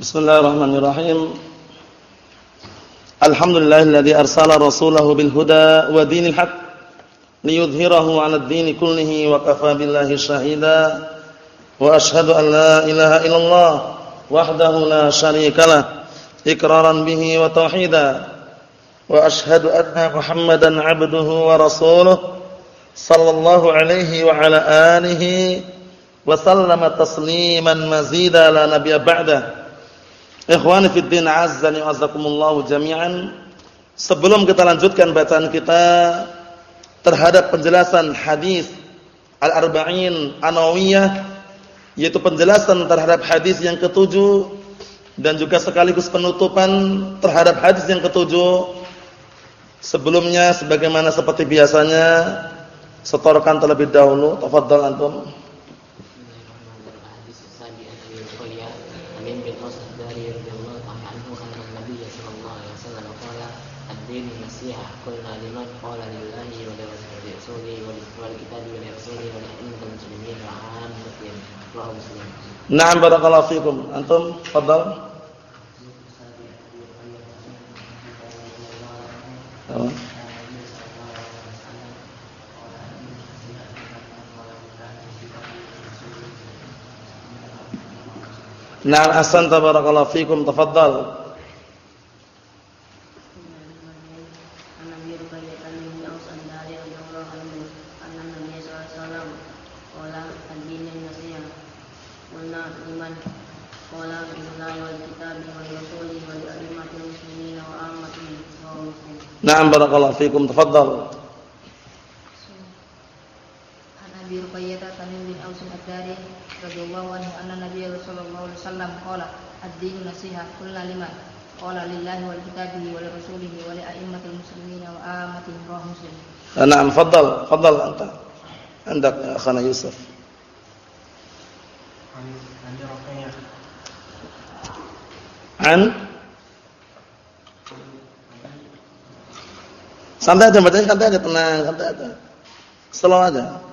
Bismillahirrahmanirrahim. Alhamdulillahilladzi arsala rasulahu bil huda wa dinil haq liyudhhirahu 'alad dini kullihi wa kafa billahi shahida. Wa ashhadu an la ilaha illallah wahdahu la syarika lah iqraran bihi wa tauhida. Wa ashhadu anna Muhammadan 'abduhu wa rasuluhu sallallahu alaihi wa ala alihi wa sallama tasliman mazida la nabiyya ba'dahu. Ikhwani fi din azzani wa jami'an. Sebelum kita lanjutkan bacaan kita terhadap penjelasan hadis Al-Arba'in An-Nawawiyah yaitu penjelasan terhadap hadis yang ketujuh dan juga sekaligus penutupan terhadap hadis yang ketujuh. Sebelumnya sebagaimana seperti biasanya setorkan terlebih dahulu. Tafadhal antum. Na'am barakallahu fikum. Antum fadhal. Na'am ahsanta barakallahu fikum. Tafadhal. Na'am barakallahu fikum. Tafadhal. An Abi Ruqayyah Tamim bin Aus ad-Dari radhiyallahu anhu anna Nabiy sallallahu alaihi wasallam qala ad-dinu nasiha kullu liman qala lillahi wal kitabihi wa li rasulihi wa li a'immatil muslimin wa ammatihim rawahu Muslim. Na'am, fadhal, fadhal anta. Andak ya akhana Yusuf. An Santai aja bacanya santai aja, tenang, santai aja. Slow aja.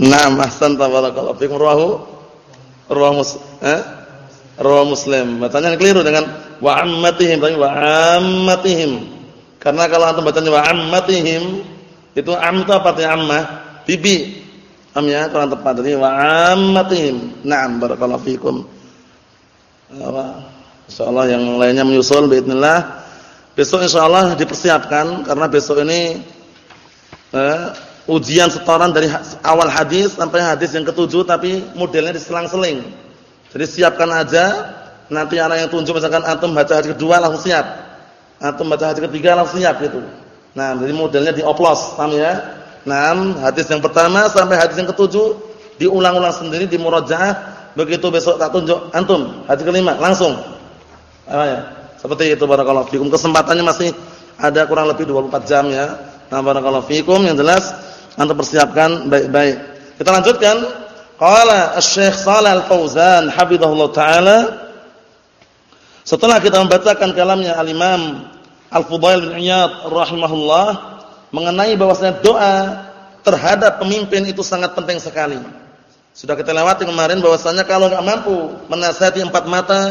Naam, ahsan tabarakallahu fikum rawahu rawahu eh Rawa Muslim. Bacanya keliru dengan wa ammatihim tapi wa ammatihim. Karena kalau antum bacanya wa ammatihim itu am itu apa artinya ammah? Bibi. Amnya kurang tepat. Jadi wa ammatihim. Naam barakallahu fikum. Apa? Insyaallah yang lainnya menyusul باذنillah. Besok insyaallah dipersiapkan karena besok ini eh, ujian setoran dari awal hadis sampai hadis yang ketujuh tapi modelnya diselang-seling. Jadi siapkan aja, nanti anak yang tunjuk misalkan antum baca hadis kedua langsung siap. Antum baca hadis ketiga langsung siap gitu. Nah, jadi modelnya dioplos, paham ya? Nah, hadis yang pertama sampai hadis yang ketujuh diulang-ulang sendiri di murajaah. Begitu besok tak tunjuk antum hadis kelima langsung. Ya? Seperti itu barakallahu fikum. Kesempatannya masih ada kurang lebih 24 jam ya. Nah, barakallahu fikum yang jelas antum persiapkan baik-baik. Kita lanjutkan Qala Asy-Syaikh Shalal Al-Fauzan hafizahullah taala setelah kita membacakan kalamnya Al-Imam Al-Fudail bin Iyad rahimahullah mengenai bahwasanya doa terhadap pemimpin itu sangat penting sekali. Sudah kita lewati kemarin bahwasanya kalau enggak mampu menasihati empat mata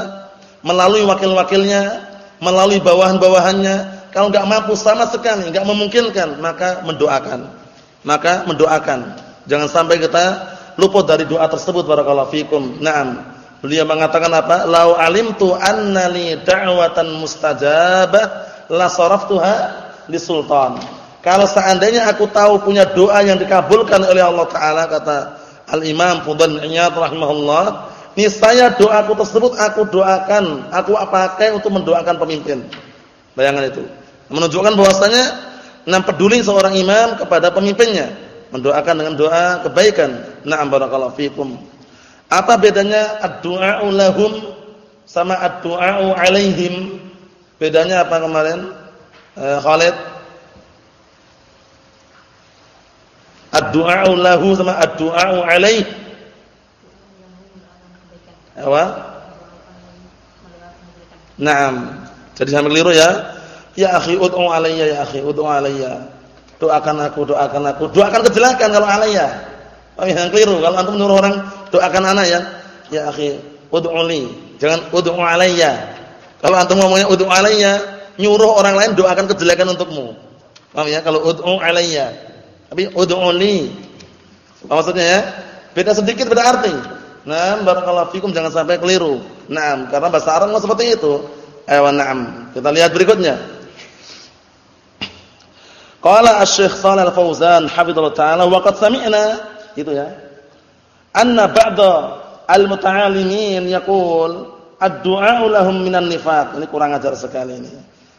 melalui wakil-wakilnya, melalui bawahan-bawahannya, kalau enggak mampu sama sekali, enggak memungkinkan, maka mendoakan. Maka mendoakan. Jangan sampai kita luput dari doa tersebut barakallahu fikum. Naam. Beliau mengatakan apa? Lau alimtu anna li da'watan mustajabah la saraftuha li sultan. Kalau seandainya aku tahu punya doa yang dikabulkan oleh Allah taala kata Al-Imam Fudail Iyad rahimahullah, niscaya doaku tersebut aku doakan, aku pakai untuk mendoakan pemimpin. Bayangan itu. Menunjukkan bahwasanya enam peduli seorang imam kepada pemimpinnya mendoakan dengan doa kebaikan. Na'am barakallahu fikum. Apa bedanya ad-du'a'u lahum sama ad-du'a'u alaihim? Bedanya apa kemarin? Eh, Khalid? Ad-du'a lahu sama ad-du'a alaih. Apa? Naam. Jadi sampai keliru ya. Ya akhi ud'u alayya ya akhi ud'u alayya. Doakan aku, doakan aku. Doakan kejelekan kalau alayya. Oh yang keliru kalau antum menyuruh orang doakan anak ya. Ya akhi ud'uli. Jangan ud'u alayya. Kalau antum ngomongnya ud'u alayya, nyuruh orang lain doakan kejelekan untukmu. Paham ya? Kalau ud'u alayya. Tapi ud'uli. Apa maksudnya ya? Beda sedikit beda arti. Nah, barakallahu fikum jangan sampai keliru. Naam, karena bahasa Arab seperti itu. Ayo na'am. Kita lihat berikutnya. Qala Asy-Syaikh Shalal Al-Fauzan hafizallahu taala wa qad sami'na itu ya. Anna ba'da al-muta'allimin yaqul ad-du'a lahum minan nifaq. Ini kurang ajar sekali ini.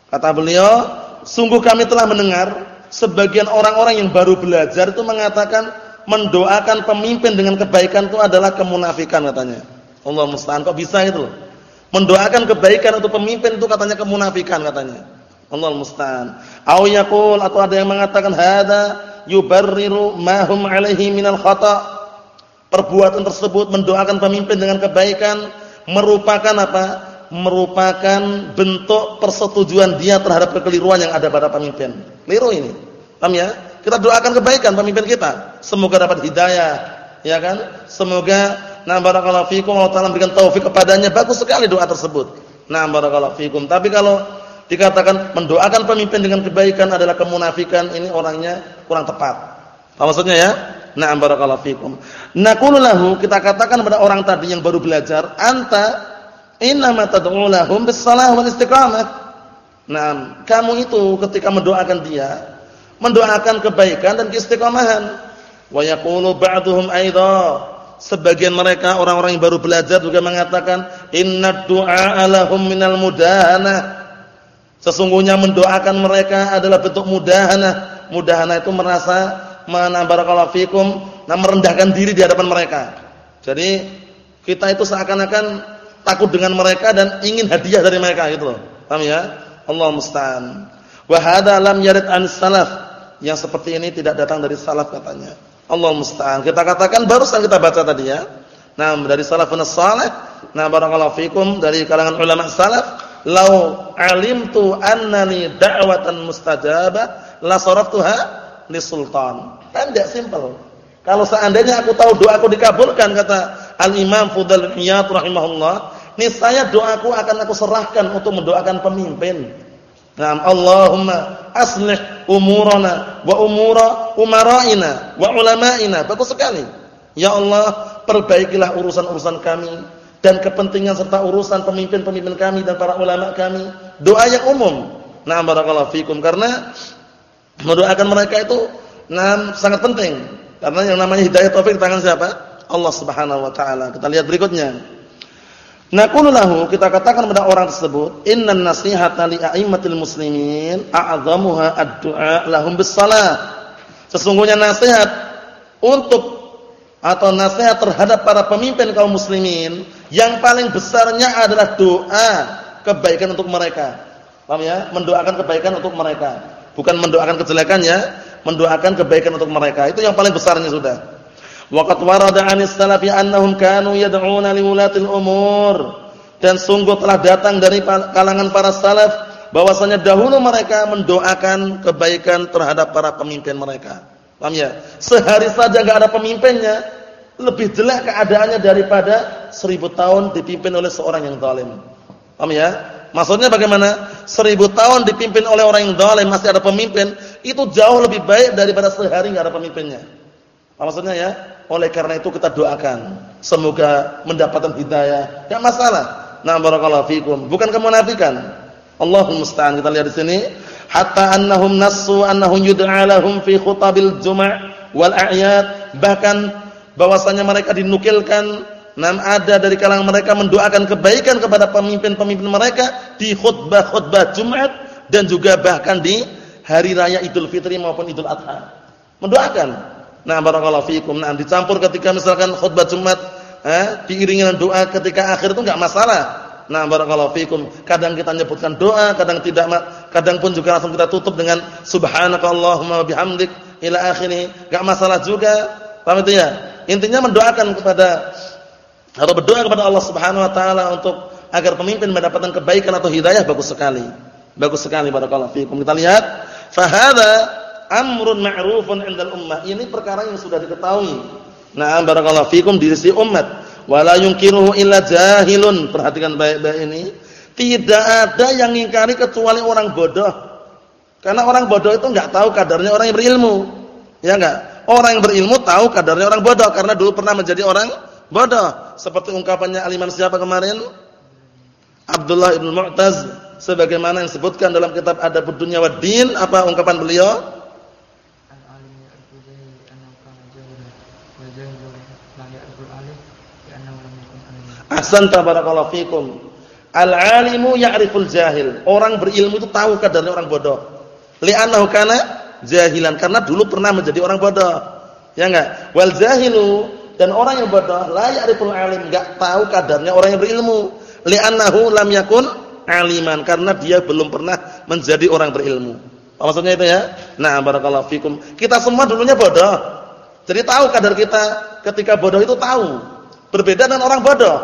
Kata beliau, sungguh kami telah mendengar sebagian orang-orang yang baru belajar itu mengatakan mendoakan pemimpin dengan kebaikan itu adalah kemunafikan katanya. Allah musta'an kok bisa itu loh. Mendoakan kebaikan untuk pemimpin itu katanya kemunafikan katanya. Allah musta'an. Au atau ada yang mengatakan hada yubarriru ma hum alaihi minal khata'. Perbuatan tersebut mendoakan pemimpin dengan kebaikan merupakan apa? Merupakan bentuk persetujuan dia terhadap kekeliruan yang ada pada pemimpin. Keliru ini. Paham ya? Kita doakan kebaikan pemimpin kita. Semoga dapat hidayah, ya kan? Semoga Nah barakallahu fikum Allah Taala berikan taufik kepadanya bagus sekali doa tersebut. Nah barakallahu fikum. Tapi kalau dikatakan mendoakan pemimpin dengan kebaikan adalah kemunafikan, ini orangnya kurang tepat. Apa maksudnya ya? Nah barakallahu fikum. Naqulu kita katakan kepada orang tadi yang baru belajar, anta innama tad'u lahum bis-shalah wal istiqamah. Nah, kamu itu ketika mendoakan dia, mendoakan kebaikan dan keistiqomahan. Wa yaqulu ba'dhum aidha Sebagian mereka orang-orang yang baru belajar juga mengatakan inna du'a lahum minal mudahana. Sesungguhnya mendoakan mereka adalah bentuk mudahana. Mudahana itu merasa mana barakallahu fikum, nah merendahkan diri di hadapan mereka. Jadi kita itu seakan-akan takut dengan mereka dan ingin hadiah dari mereka gitu loh. Paham ya? Allah musta'an. Wa hadza lam yarid an salaf. Yang seperti ini tidak datang dari salaf katanya. Allah musta'an. Kita katakan barusan kita baca tadi ya. Nah, dari salafun salih, nah barakallahu fikum dari kalangan ulama salaf, "Lau alimtu annani da'watan mustajabah la saraftuha li sultan." Kan tidak simpel. Kalau seandainya aku tahu doaku dikabulkan kata Al-Imam Fudhal Iyad rahimahullah, niscaya doaku akan aku serahkan untuk mendoakan pemimpin. Naam Allahumma aslih umurana wa umura umara'ina wa ulama'ina. Bagus sekali. Ya Allah, perbaikilah urusan-urusan kami dan kepentingan serta urusan pemimpin-pemimpin kami dan para ulama kami. Doa yang umum. Naam barakallahu fikum karena mendoakan mereka itu naam sangat penting. Karena yang namanya hidayah taufik di tangan siapa? Allah Subhanahu wa taala. Kita lihat berikutnya. Naqulu lahu kita katakan kepada orang tersebut, innan nasihata li a'immatil muslimin a'zamuha ad-du'a lahum bis-shalah. Sesungguhnya nasihat untuk atau nasihat terhadap para pemimpin kaum muslimin yang paling besarnya adalah doa kebaikan untuk mereka. Paham ya? Mendoakan kebaikan untuk mereka. Bukan mendoakan kejelekan ya, mendoakan kebaikan untuk mereka. Itu yang paling besarnya sudah. Waqad warada 'anis salafi annahum kanu yad'una liwulatil umur. Dan sungguh telah datang dari kalangan para salaf bahwasanya dahulu mereka mendoakan kebaikan terhadap para pemimpin mereka. Paham ya? Sehari saja enggak ada pemimpinnya, lebih jelek keadaannya daripada seribu tahun dipimpin oleh seorang yang zalim. Paham ya? Maksudnya bagaimana? Seribu tahun dipimpin oleh orang yang zalim masih ada pemimpin, itu jauh lebih baik daripada sehari enggak ada pemimpinnya. Apa maksudnya ya? Oleh karena itu kita doakan semoga mendapatkan hidayah. Enggak masalah. Nah, barakallahu fikum. Bukan kemunafikan. Allahumma musta'an. Kita lihat di sini, hatta annahum nassu annahum yud'a lahum fi khutabil juma' wal a'yad. Bahkan bahwasanya mereka dinukilkan Nam ada dari kalangan mereka mendoakan kebaikan kepada pemimpin-pemimpin mereka di khutbah-khutbah Jumat dan juga bahkan di hari raya Idul Fitri maupun Idul Adha. Mendoakan Nah, barakallahu fiikum. Nah, dicampur ketika misalkan khutbah Jumat, eh, diiringi dengan doa ketika akhir itu enggak masalah. Nah, barakallahu fiikum. Kadang kita menyebutkan doa, kadang tidak, kadang pun juga langsung kita tutup dengan subhanakallahumma bihamdik ila akhirih. Enggak masalah juga. Paham itu ya? Intinya mendoakan kepada atau berdoa kepada Allah Subhanahu wa taala untuk agar pemimpin mendapatkan kebaikan atau hidayah bagus sekali. Bagus sekali barakallahu fiikum. Kita lihat, fa amrun ma'rufun 'indal ummah. Ini perkara yang sudah diketahui. Nah, barakallahu fiikum di sisi umat. Wala yunkiruhu illa jahilun. Perhatikan baik-baik ini. Tidak ada yang ingkari kecuali orang bodoh. Karena orang bodoh itu enggak tahu kadarnya orang yang berilmu. Ya enggak? Orang yang berilmu tahu kadarnya orang bodoh karena dulu pernah menjadi orang bodoh. Seperti ungkapannya aliman siapa kemarin? Abdullah ibn Mu'taz sebagaimana yang disebutkan dalam kitab Adabud Dunya wad Din, apa ungkapan beliau? Ahsan tabarakallahu fikum. Al-alimu ya'riful jahil. Orang berilmu itu tahu kadarnya orang bodoh. Li'annahu kana jahilan karena dulu pernah menjadi orang bodoh. Ya enggak? Wal jahilu dan orang yang bodoh la ya'riful alim, enggak tahu kadarnya orang yang berilmu. Li'annahu lam yakun aliman karena dia belum pernah menjadi orang berilmu. Apa maksudnya itu ya? Nah, barakallahu fikum. Kita semua dulunya bodoh. Jadi tahu kadar kita ketika bodoh itu tahu. Berbeda dengan orang bodoh.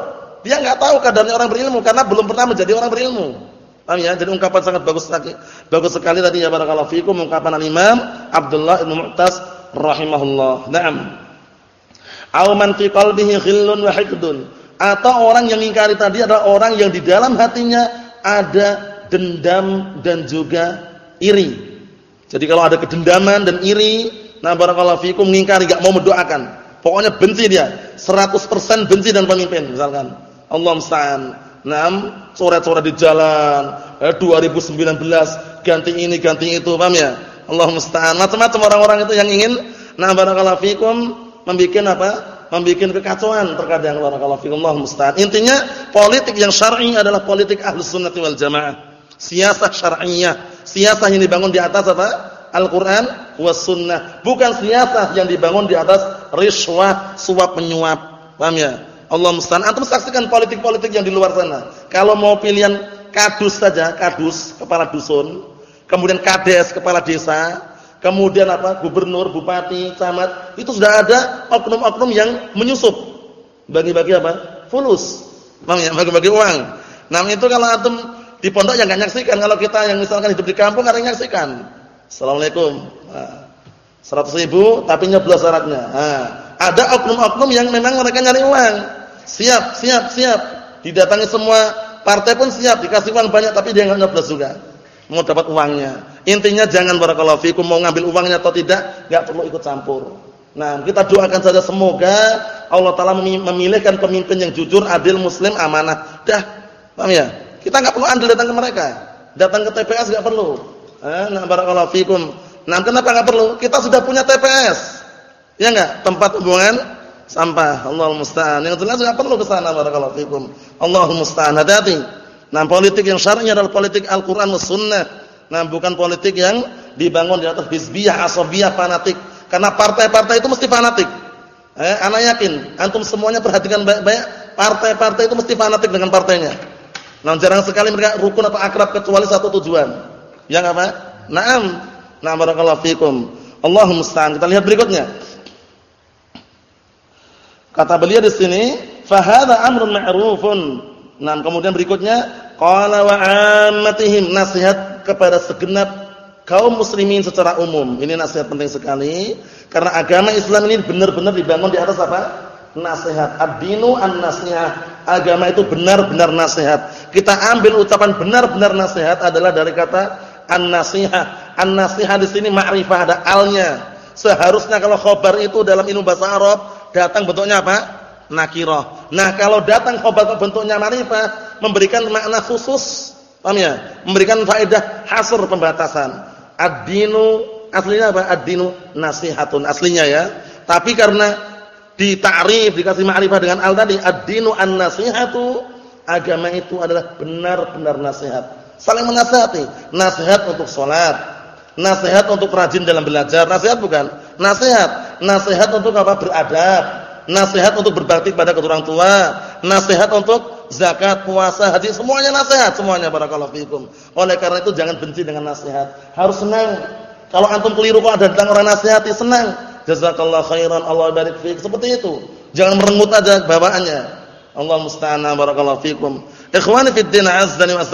Dia nggak tahu kadarnya orang berilmu karena belum pernah menjadi orang berilmu. Paham ya? Jadi ungkapan sangat bagus sekali. Bagus sekali tadi ya barakallahu fikum ungkapan al-Imam Abdullah bin Mu'taz rahimahullah. Naam. Aw man fi qalbihi ghillun wa hiqdun. Atau orang yang ingkari tadi adalah orang yang di dalam hatinya ada dendam dan juga iri. Jadi kalau ada kedendaman dan iri, nah barakallahu fikum ngingkari enggak mau mendoakan. Pokoknya benci dia, 100% benci dan pemimpin misalkan. Allah musta'an. Naam, coret-coret di jalan. Eh, 2019 ganti ini, ganti itu, paham ya? Allah musta'an. Macam-macam orang-orang itu yang ingin nah barakallahu fikum membikin apa? Membikin kekacauan terkadang barakallahu fikum Allah musta'an. Intinya politik yang syar'i adalah politik Ahlus Sunnah wal Jamaah. Siasah syar'iyyah, siasah yang dibangun di atas apa? Al-Qur'an was sunnah. Bukan siasah yang dibangun di atas riswah, suap menyuap. Paham ya? Allah musta'an. Antum saksikan politik-politik yang di luar sana. Kalau mau pilihan kadus saja, kadus, kepala dusun, kemudian kades, kepala desa, kemudian apa? gubernur, bupati, camat, itu sudah ada oknum-oknum yang menyusup. Bagi-bagi apa? Fulus. Ya? Bagi-bagi uang. Nah, itu kalau antum di pondok yang enggak nyaksikan, kalau kita yang misalkan hidup di kampung enggak nyaksikan. Assalamualaikum. Nah, 100 ribu tapi nyeblos syaratnya. Nah, ada oknum-oknum yang memang mereka nyari uang. Siap, siap, siap. Didatangi semua partai pun siap, dikasih uang banyak tapi dia enggak nyoblos juga. Mau dapat uangnya. Intinya jangan barakallahu fikum mau ngambil uangnya atau tidak, enggak perlu ikut campur. Nah, kita doakan saja semoga Allah taala memilihkan pemimpin yang jujur, adil, muslim, amanah. Dah. Paham ya? Kita enggak perlu andil datang ke mereka. Datang ke TPS enggak perlu. Eh, nah barakallahu fikum. Nah, kenapa enggak perlu? Kita sudah punya TPS. Ya enggak? Tempat hubungan sampah. Allahul musta'an. Yang jelas enggak perlu ke sana barakallahu fikum. Allahul musta'an. Hati-hati. Nah, politik yang syar'i adalah politik Al-Qur'an was sunnah. Nah, bukan politik yang dibangun di atas hizbiyah, asabiyah, fanatik. Karena partai-partai itu mesti fanatik. Eh, anak yakin, antum semuanya perhatikan baik-baik, partai-partai itu mesti fanatik dengan partainya. Nah, jarang sekali mereka rukun atau akrab kecuali satu tujuan. Yang apa? Naam. Nah, barakallahu fikum. Allahumma musta'an. Kita lihat berikutnya. Kata beliau di sini, fa hadza amrun ma'rufun. Nah, kemudian berikutnya qala wa ammatihim nasihat kepada segenap kaum muslimin secara umum. Ini nasihat penting sekali karena agama Islam ini benar-benar dibangun di atas apa? Nasihat. Ad-dinu an-nasihat. Agama itu benar-benar nasihat. Kita ambil ucapan benar-benar nasihat adalah dari kata an-nasihat. An-nasihat di sini ma'rifah ada alnya. Seharusnya kalau khabar itu dalam ilmu bahasa Arab datang bentuknya apa? Nakirah. Nah, kalau datang khobar bentuknya ma'rifah, memberikan makna khusus. Paham ya? Memberikan faedah hasr pembatasan. Ad-dinu aslinya apa? Ad-dinu nasihatun aslinya ya. Tapi karena ditakrif dikasih ma'rifah dengan al tadi, ad-dinu an-nasihatu, agama itu adalah benar-benar nasihat. Saling menasihati. Nasihat untuk salat, nasihat untuk rajin dalam belajar, nasihat bukan? Nasihat nasihat untuk apa? Beradab, nasihat untuk berbakti kepada orang tua, nasihat untuk zakat, puasa, haji, semuanya nasihat, semuanya barakallahu fikum. Oleh karena itu jangan benci dengan nasihat, harus senang. Kalau antum keliru kok ada datang orang nasihati, senang. Jazakallah khairan, Allah barik fiik. Seperti itu. Jangan merengut aja bawaannya. Allah musta'an barakallahu fikum. Ikhwani fid din azdani wa.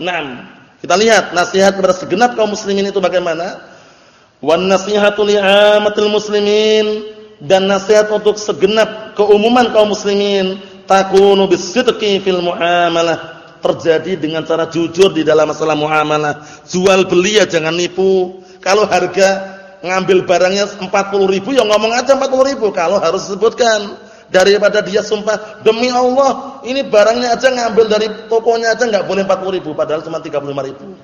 Naam. Kita lihat nasihat kepada segenap kaum muslimin itu bagaimana? Wan nasihatu li'amatil muslimin dan nasihat untuk segenap keumuman kaum muslimin takunu bisidqi fil muamalah terjadi dengan cara jujur di dalam masalah muamalah. Jual beli ya jangan nipu. Kalau harga ngambil barangnya 40 ribu ya ngomong aja 40 ribu. Kalau harus disebutkan daripada dia sumpah demi Allah ini barangnya aja ngambil dari tokonya aja nggak boleh 40 ribu padahal cuma 35 ribu.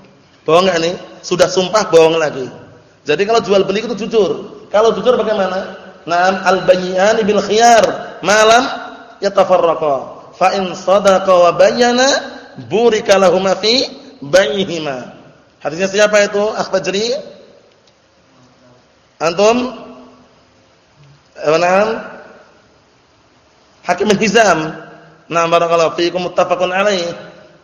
Bohong nggak nih? Sudah sumpah bohong lagi. Jadi kalau jual beli itu jujur. Kalau jujur bagaimana? Naam al-bayyan bil khiyar malam yatafarraqa. Fa in sadaqa wa bayyana burika lahum fi bainihima. Hadisnya siapa itu? Akhbajri? Antum? Ewanam? Hakim Hizam. Nah, barakallahu fiikum muttafaqun alaih.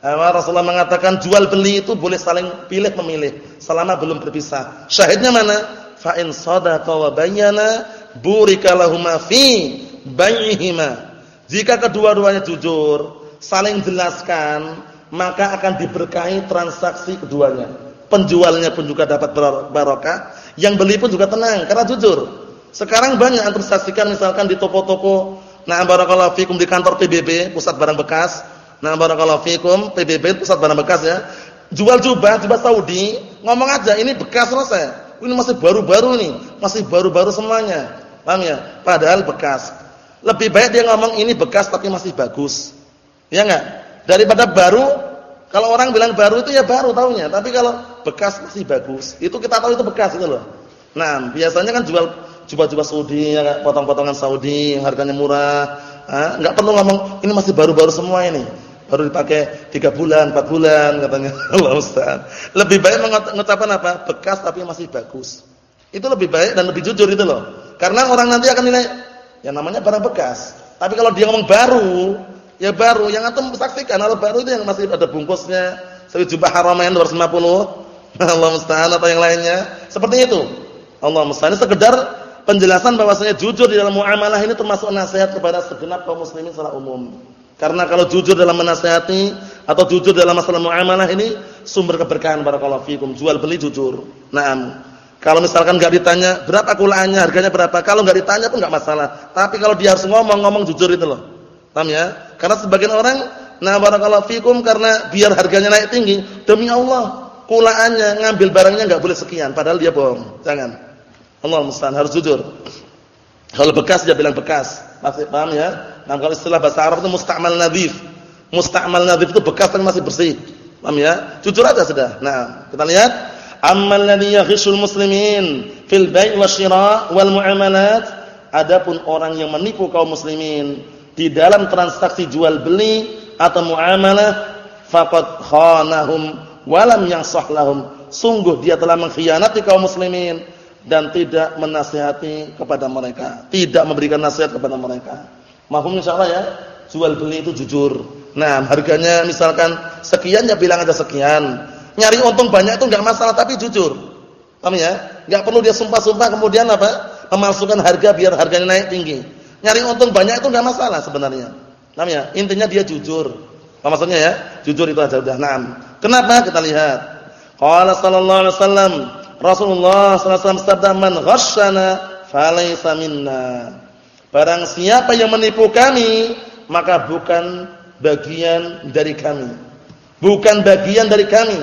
Rasulullah mengatakan jual beli itu boleh saling pilih memilih selama belum berpisah. Syahidnya mana? Fa in sadaqa wa bayyana burika lahum fi bainihima. Jika kedua-duanya jujur, saling jelaskan, maka akan diberkahi transaksi keduanya. Penjualnya pun juga dapat barokah, yang beli pun juga tenang karena jujur. Sekarang banyak antum saksikan misalkan di toko-toko, nah barakallahu fikum di kantor PBB, pusat barang bekas. Nah barakallahu fikum, PBB pusat barang bekas ya. Jual jubah, jubah Saudi, ngomong aja ini bekas selesai. Ini masih baru-baru nih, masih baru-baru semuanya. Paham ya? Padahal bekas. Lebih baik dia ngomong ini bekas tapi masih bagus. Ya enggak? Daripada baru, kalau orang bilang baru itu ya baru tahunya, tapi kalau bekas masih bagus. Itu kita tahu itu bekas itu loh. Nah, biasanya kan jual jubah-jubah Saudi, ya, potong-potongan Saudi yang harganya murah. Ah, enggak perlu ngomong ini masih baru-baru semua ini. Baru dipakai 3 bulan, 4 bulan katanya. Allah Ustaz. Lebih baik mengucapkan apa? Bekas tapi masih bagus. Itu lebih baik dan lebih jujur itu loh. Karena orang nanti akan nilai yang namanya barang bekas. Tapi kalau dia ngomong baru, ya baru yang antum saksikan kalau baru itu yang masih ada bungkusnya seperti jubah haramain 250 Allah musta'an atau yang lainnya seperti itu Allah musta'an sekedar penjelasan bahwasanya jujur di dalam muamalah ini termasuk nasihat kepada segenap kaum muslimin secara umum karena kalau jujur dalam menasihati atau jujur dalam masalah muamalah ini sumber keberkahan barakallahu fikum jual beli jujur naam kalau misalkan enggak ditanya berapa kulaannya harganya berapa kalau enggak ditanya pun enggak masalah tapi kalau dia harus ngomong ngomong jujur itu loh Paham ya? Karena sebagian orang nah barakallahu fikum karena biar harganya naik tinggi, demi Allah, kulaannya ngambil barangnya enggak boleh sekian padahal dia bohong. Jangan. Allah musta'an harus jujur. Kalau bekas dia bilang bekas. Masih paham ya? Nah, kalau istilah bahasa Arab itu musta'mal nadhif. Musta'mal nadhif itu bekas tapi masih bersih. Paham ya? Jujur aja sudah. Nah, kita lihat ammal ladzi yaghishul muslimin fil bai' wasyira' wal muamalat adapun orang yang menipu kaum muslimin di dalam transaksi jual beli atau muamalah faqad khanahum walam yansah lahum sungguh dia telah mengkhianati kaum muslimin dan tidak menasihati kepada mereka tidak memberikan nasihat kepada mereka mahum insyaallah ya jual beli itu jujur nah harganya misalkan sekian ya bilang aja sekian nyari untung banyak itu enggak masalah tapi jujur paham ya enggak perlu dia sumpah-sumpah kemudian apa memalsukan harga biar harganya naik tinggi Nyari untung banyak itu enggak masalah sebenarnya. Namanya intinya dia jujur. Apa maksudnya ya? Jujur itu aja udah. Naam. Kenapa? Kita lihat. Qala sallallahu alaihi wasallam, Rasulullah sallallahu alaihi wasallam sabda man ghasyana falaysa minna. Barang siapa yang menipu kami, maka bukan bagian dari kami. Bukan bagian dari kami.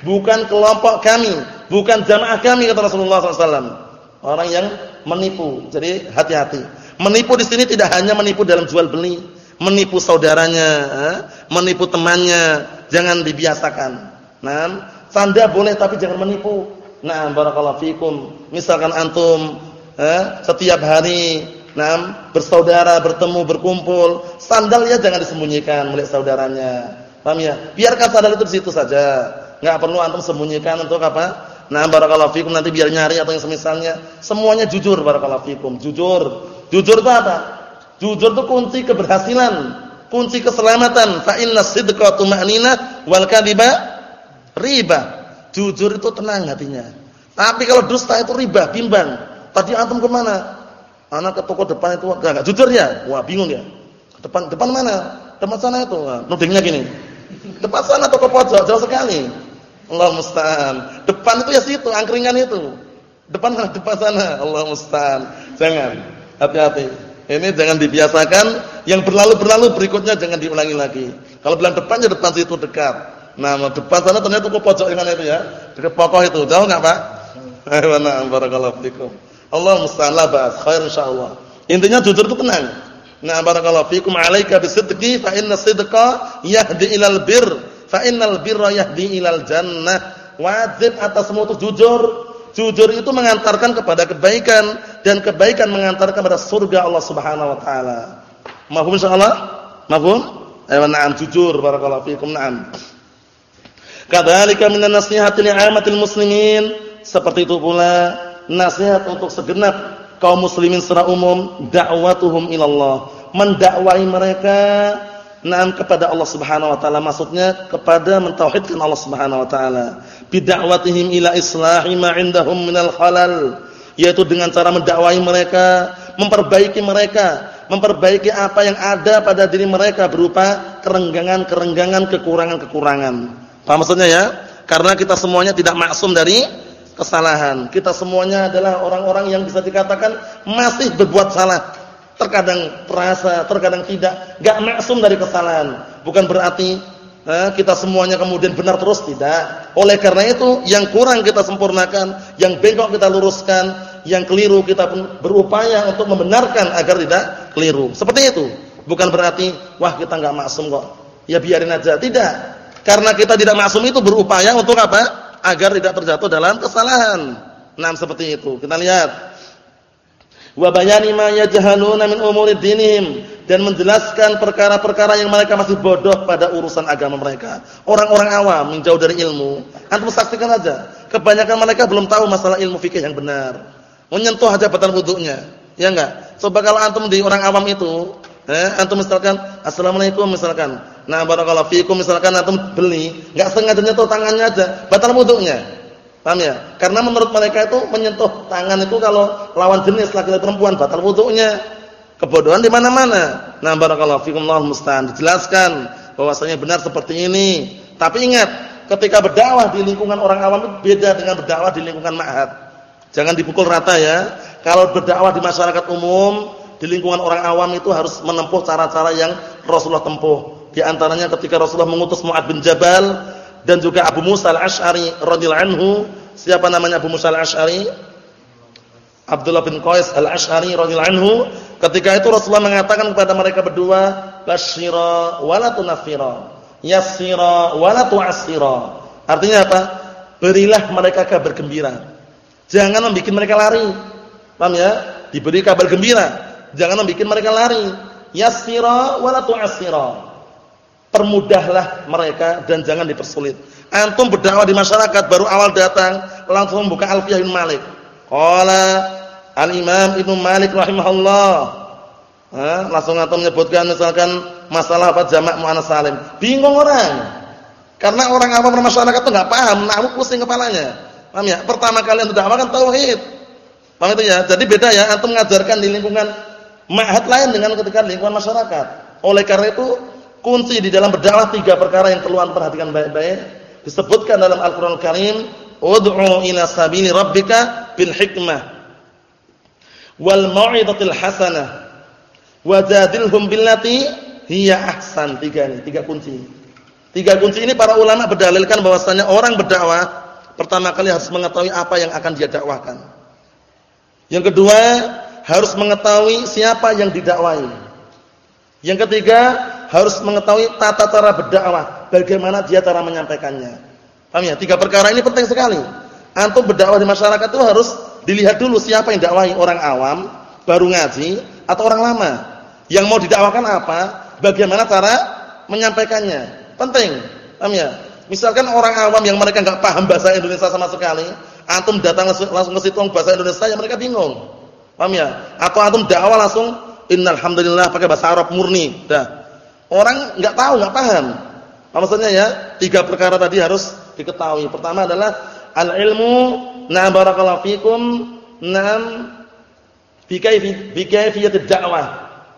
Bukan kelompok kami, bukan jamaah kami kata Rasulullah wasallam. Orang yang menipu. Jadi hati-hati. Menipu di sini tidak hanya menipu dalam jual beli, menipu saudaranya, eh, menipu temannya, jangan dibiasakan. Nah, sanda boleh tapi jangan menipu. Nah, barakallahu fikum. Misalkan antum eh, setiap hari nah, bersaudara, bertemu, berkumpul, sandal ya jangan disembunyikan milik saudaranya. Paham ya? Biarkan sandal itu di situ saja. Enggak perlu antum sembunyikan untuk apa? Nah, barakallahu fikum nanti biar nyari atau yang semisalnya. Semuanya jujur barakallahu fikum, jujur. Jujur itu apa? Jujur itu kunci keberhasilan, kunci keselamatan. Fa inna sidqa tuma'ninah wal kadhiba riba. Jujur itu tenang hatinya. Tapi kalau dusta itu riba, bimbang. Tadi antum ke mana? Anak ke toko depan itu enggak, jujur ya? Wah, bingung ya. Depan depan mana? Depan sana itu. Nah, nudingnya gini. Depan sana toko pojok, jauh sekali. Allah musta'an. Depan itu ya situ, angkringan itu. Depan sana, depan sana. Allah musta'an. Jangan. Hati-hati. Ini jangan dibiasakan. Yang berlalu-berlalu berikutnya jangan diulangi lagi. Kalau bilang depannya depan situ dekat. Nah, depan sana ternyata toko pojok yang mana itu ya. Dekat pokok itu. Jauh enggak, Pak? Mana barakallahu fikum. Allah musta'an la ba'as. Khair insyaallah. Intinya jujur itu tenang. Nah, barakallahu fikum 'alaika bisidqi fa inna sidqa yahdi ilal bir. Fa innal birra yahdi ilal jannah. Wajib atas semua itu jujur Jujur itu mengantarkan kepada kebaikan dan kebaikan mengantarkan kepada surga Allah Subhanahu wa taala. Mafhum insyaallah? Mafhum? Ayo na'am jujur barakallahu fikum na'am. Kadzalika minan nasihati li'amatil muslimin, seperti itu pula nasihat untuk segenap kaum muslimin secara umum, da'watuhum ilallah, mendakwai mereka Naam kepada Allah Subhanahu wa taala maksudnya kepada mentauhidkan Allah Subhanahu wa taala. Bidakwatihim ila islahi ma indahum minal khalal, yaitu dengan cara mendakwai mereka, memperbaiki mereka, memperbaiki apa yang ada pada diri mereka berupa kerenggangan-kerenggangan, kekurangan-kekurangan. Paham maksudnya ya? Karena kita semuanya tidak maksum dari kesalahan. Kita semuanya adalah orang-orang yang bisa dikatakan masih berbuat salah terkadang perasa, terkadang tidak, enggak maksum dari kesalahan. Bukan berarti eh, kita semuanya kemudian benar terus tidak. Oleh karena itu, yang kurang kita sempurnakan, yang bengkok kita luruskan, yang keliru kita berupaya untuk membenarkan agar tidak keliru. Seperti itu. Bukan berarti wah kita enggak maksum kok. Ya biarin aja. Tidak. Karena kita tidak maksum itu berupaya untuk apa? Agar tidak terjatuh dalam kesalahan. Nah, seperti itu. Kita lihat wa bayani ma yajhaluna min umuri dinihim dan menjelaskan perkara-perkara yang mereka masih bodoh pada urusan agama mereka. Orang-orang awam menjauh dari ilmu. Antum saksikan aja, kebanyakan mereka belum tahu masalah ilmu fikih yang benar. Menyentuh aja batal wudunya. Ya enggak? Coba kalau antum di orang awam itu, eh antum misalkan assalamualaikum misalkan. Nah, barakallahu fikum misalkan antum beli, enggak sengaja nyentuh tangannya aja, batal wudunya. Paham ya? Karena menurut mereka itu menyentuh tangan itu kalau lawan jenis laki-laki perempuan batal wudunya. Kebodohan di mana-mana. Nah, barakallahu fikum Allah musta'an. Dijelaskan bahwasanya benar seperti ini. Tapi ingat, ketika berdakwah di lingkungan orang awam itu beda dengan berdakwah di lingkungan ma'had. Jangan dipukul rata ya. Kalau berdakwah di masyarakat umum, di lingkungan orang awam itu harus menempuh cara-cara yang Rasulullah tempuh. Di antaranya ketika Rasulullah mengutus Mu'ad bin Jabal dan juga Abu Musa al-Ash'ari radhiyallahu anhu. Siapa namanya Abu Musa al-Ash'ari? Abdullah bin Qais al-Ash'ari radhiyallahu anhu. Ketika itu Rasulullah mengatakan kepada mereka berdua, "Basyira wa la tunafira, yassira wa la tu'assira." Artinya apa? Berilah mereka kabar gembira. Jangan membuat mereka lari. Paham ya? Diberi kabar gembira. Jangan membuat mereka lari. Yassira wa la tu'assira permudahlah mereka dan jangan dipersulit. Antum berdakwah di masyarakat baru awal datang langsung membuka Alfiyah bin Malik. Qala Al-Imam Ibnu Malik rahimahullah. Ha, langsung antum menyebutkan misalkan masalah apa jamak muannats salim. Bingung orang. Karena orang awam masyarakat itu enggak paham, nahu pusing kepalanya. Paham ya? Pertama kali antum dakwah kan tauhid. Paham itu ya? Jadi beda ya antum mengajarkan di lingkungan ma'had lain dengan ketika lingkungan masyarakat. Oleh karena itu kunci di dalam berdakwah tiga perkara yang perlu anda perhatikan baik-baik disebutkan dalam Al-Qur'an Al Karim ud'u ila sabili rabbika bil hikmah wal mau'izatil hasanah wajadilhum billati hiya ahsan. Tiga ini tiga kunci. Tiga kunci ini para ulama berdalilkan bahwasanya orang berdakwah pertama kali harus mengetahui apa yang akan dia dakwahkan. Yang kedua harus mengetahui siapa yang didakwai. Yang ketiga, harus mengetahui tata cara berdakwah, bagaimana dia cara menyampaikannya. Paham ya? Tiga perkara ini penting sekali. Antum berdakwah di masyarakat itu harus dilihat dulu siapa yang dakwahi, orang awam, baru ngaji atau orang lama. Yang mau didakwakan apa? Bagaimana cara menyampaikannya? Penting. Paham ya? Misalkan orang awam yang mereka enggak paham bahasa Indonesia sama sekali, antum datang langsung ke situ bahasa Indonesia, ya mereka bingung. Paham ya? Atau antum dakwah langsung Innal hamdalillah pakai bahasa Arab murni. Dah. Orang enggak tahu, enggak paham. Maksudnya ya? Tiga perkara tadi harus diketahui. Pertama adalah al-ilmu na'am barakallahu fikum na'am bi dakwah.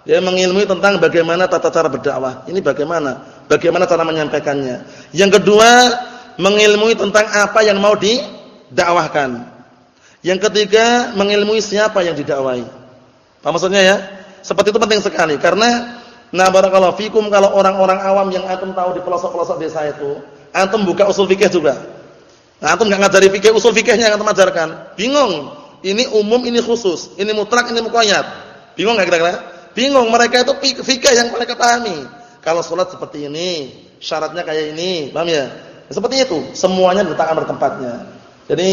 Dia mengilmui tentang bagaimana tata cara berdakwah. Ini bagaimana? Bagaimana cara menyampaikannya. Yang kedua, mengilmui tentang apa yang mau didakwahkan. Yang ketiga, mengilmui siapa yang didakwahi. Apa maksudnya ya? Seperti itu penting sekali karena nah barakallahu fikum kalau orang-orang awam yang antum tahu di pelosok-pelosok desa itu, antum buka usul fikih juga. Nah, antum enggak ngajari fikih, usul fikihnya yang antum ajarkan. Bingung. Ini umum, ini khusus. Ini mutlak, ini muqayyad. Bingung enggak kira-kira? Bingung. Mereka itu fikih yang mereka pahami. Kalau salat seperti ini, syaratnya kayak ini, paham ya? Seperti itu. Semuanya diletakkan pada tempatnya. Jadi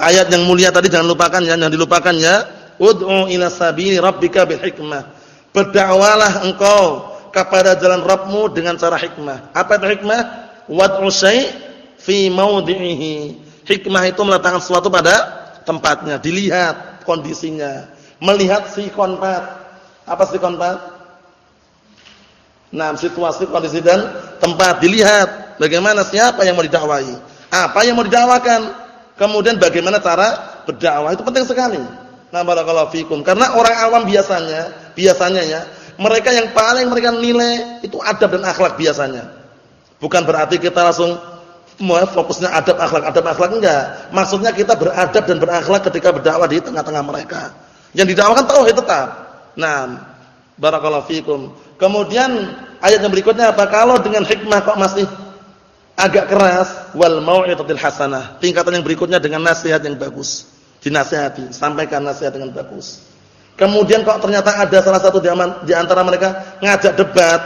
ayat yang mulia tadi jangan lupakan ya, jangan dilupakan ya. Ud'u ila sabili rabbika bil hikmah. Berdakwalah engkau kepada jalan Rabbmu dengan cara hikmah. Apa itu hikmah? Wad'u syai' fi mawdi'ihi. Hikmah itu meletakkan sesuatu pada tempatnya, dilihat kondisinya, melihat si konpat. Apa si konpat? Nah, situasi, kondisi dan tempat dilihat bagaimana siapa yang mau didakwahi, apa yang mau didakwakan, kemudian bagaimana cara berdakwah itu penting sekali. Nah, barakallahu fikum. Karena orang awam biasanya, biasanya ya, mereka yang paling mereka nilai itu adab dan akhlak biasanya. Bukan berarti kita langsung fokusnya adab akhlak, adab akhlak enggak. Maksudnya kita beradab dan berakhlak ketika berdakwah di tengah-tengah mereka. Yang didakwakan tauhid tetap. Nah, barakallahu fikum. Kemudian ayat yang berikutnya apa? Kalau dengan hikmah kok masih agak keras, wal mau'izatil hasanah. Tingkatan yang berikutnya dengan nasihat yang bagus dinasihati, sampaikan nasihat dengan bagus. Kemudian kok ternyata ada salah satu di antara mereka ngajak debat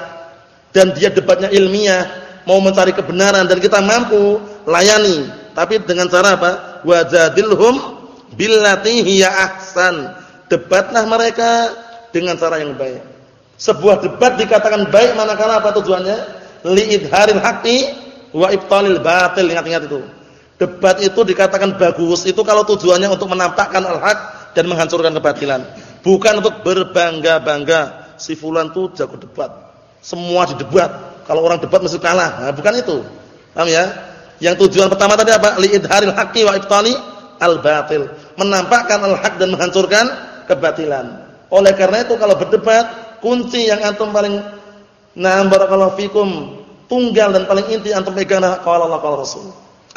dan dia debatnya ilmiah, mau mencari kebenaran dan kita mampu layani, tapi dengan cara apa? Wajadilhum billati hiya ahsan. Debatlah mereka dengan cara yang baik. Sebuah debat dikatakan baik manakala apa tujuannya? Li'idharil haqqi wa ibtalil batil. Ingat-ingat itu. Debat itu dikatakan bagus itu kalau tujuannya untuk menampakkan al-haq dan menghancurkan kebatilan. Bukan untuk berbangga-bangga. Si fulan tuh jago debat. Semua didebat. Kalau orang debat mesti kalah. Nah, bukan itu. Paham ya? Yang tujuan pertama tadi apa? Li'idharil haqqi wa ibtali al-batil. Menampakkan al-haq dan menghancurkan kebatilan. Oleh karena itu kalau berdebat, kunci yang antum paling nah barakallahu fikum tunggal dan paling inti antum pegang adalah qala Allah qala Rasul.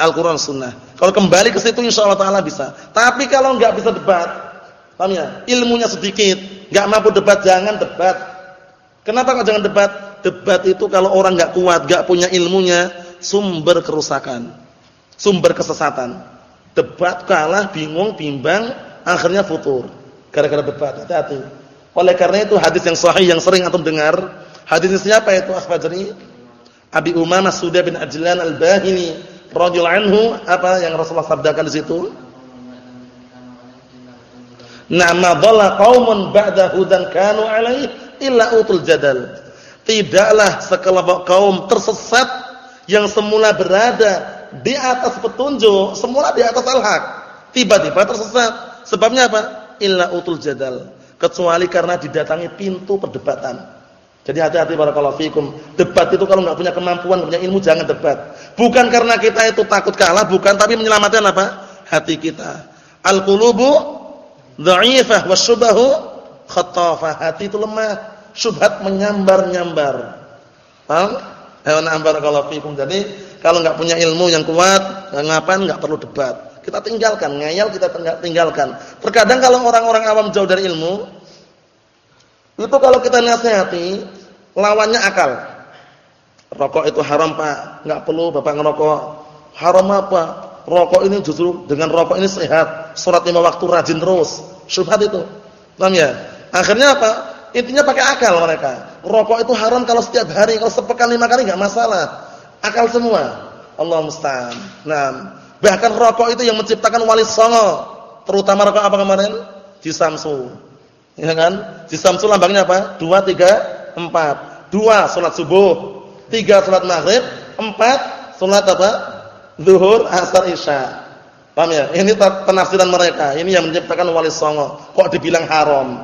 Al-Quran Sunnah. Kalau kembali ke situ insya Allah Taala bisa. Tapi kalau nggak bisa debat, paham ya? Ilmunya sedikit, nggak mampu debat, jangan debat. Kenapa kok jangan debat? Debat itu kalau orang nggak kuat, nggak punya ilmunya, sumber kerusakan, sumber kesesatan. Debat kalah, bingung, bimbang, akhirnya futur. Gara-gara debat, hati-hati. Oleh karena itu hadis yang sahih yang sering antum dengar, hadis siapa itu Akhbajri? Abi Umamah Sudah bin Ajlan Al-Bahili radhiyallahu anhu apa yang Rasulullah sabdakan di situ? Nama dhalla qaumun ba'da hudan kanu alaihi illa utul jadal. Tidaklah sekelompok kaum tersesat yang semula berada di atas petunjuk, semula di atas al-haq, tiba-tiba tersesat. Sebabnya apa? Illa utul jadal. Kecuali karena didatangi pintu perdebatan. Jadi hati-hati barakallahu fikum. Debat itu kalau enggak punya kemampuan, punya ilmu jangan debat. Bukan karena kita itu takut kalah, bukan, tapi menyelamatkan apa? Hati kita. Al-qulubu dha'ifah wasyubahu khattafah. Hati itu lemah, syubhat menyambar-nyambar. Paham? Hewan barakallahu fikum. Jadi kalau enggak punya ilmu yang kuat, ngapain enggak perlu debat. Kita tinggalkan, ngeyel kita tinggalkan. Terkadang kalau orang-orang awam jauh dari ilmu, itu kalau kita nasihati, lawannya akal. Rokok itu haram pak, nggak perlu bapak ngerokok. Haram apa? Rokok ini justru dengan rokok ini sehat. Surat lima waktu rajin terus. Syubhat itu. Paham ya? Akhirnya apa? Intinya pakai akal mereka. Rokok itu haram kalau setiap hari, kalau sepekan lima kali nggak masalah. Akal semua. Allah musta'an. Nah, bahkan rokok itu yang menciptakan wali songo. Terutama rokok apa kemarin? Di Samsu. Ya kan? Di Samsu lambangnya apa? Dua, tiga, empat. Dua, sholat subuh. Tiga, sholat maghrib. Empat, sholat apa? Zuhur, asar, isya. Paham ya? Ini penafsiran mereka. Ini yang menciptakan wali songo. Kok dibilang haram?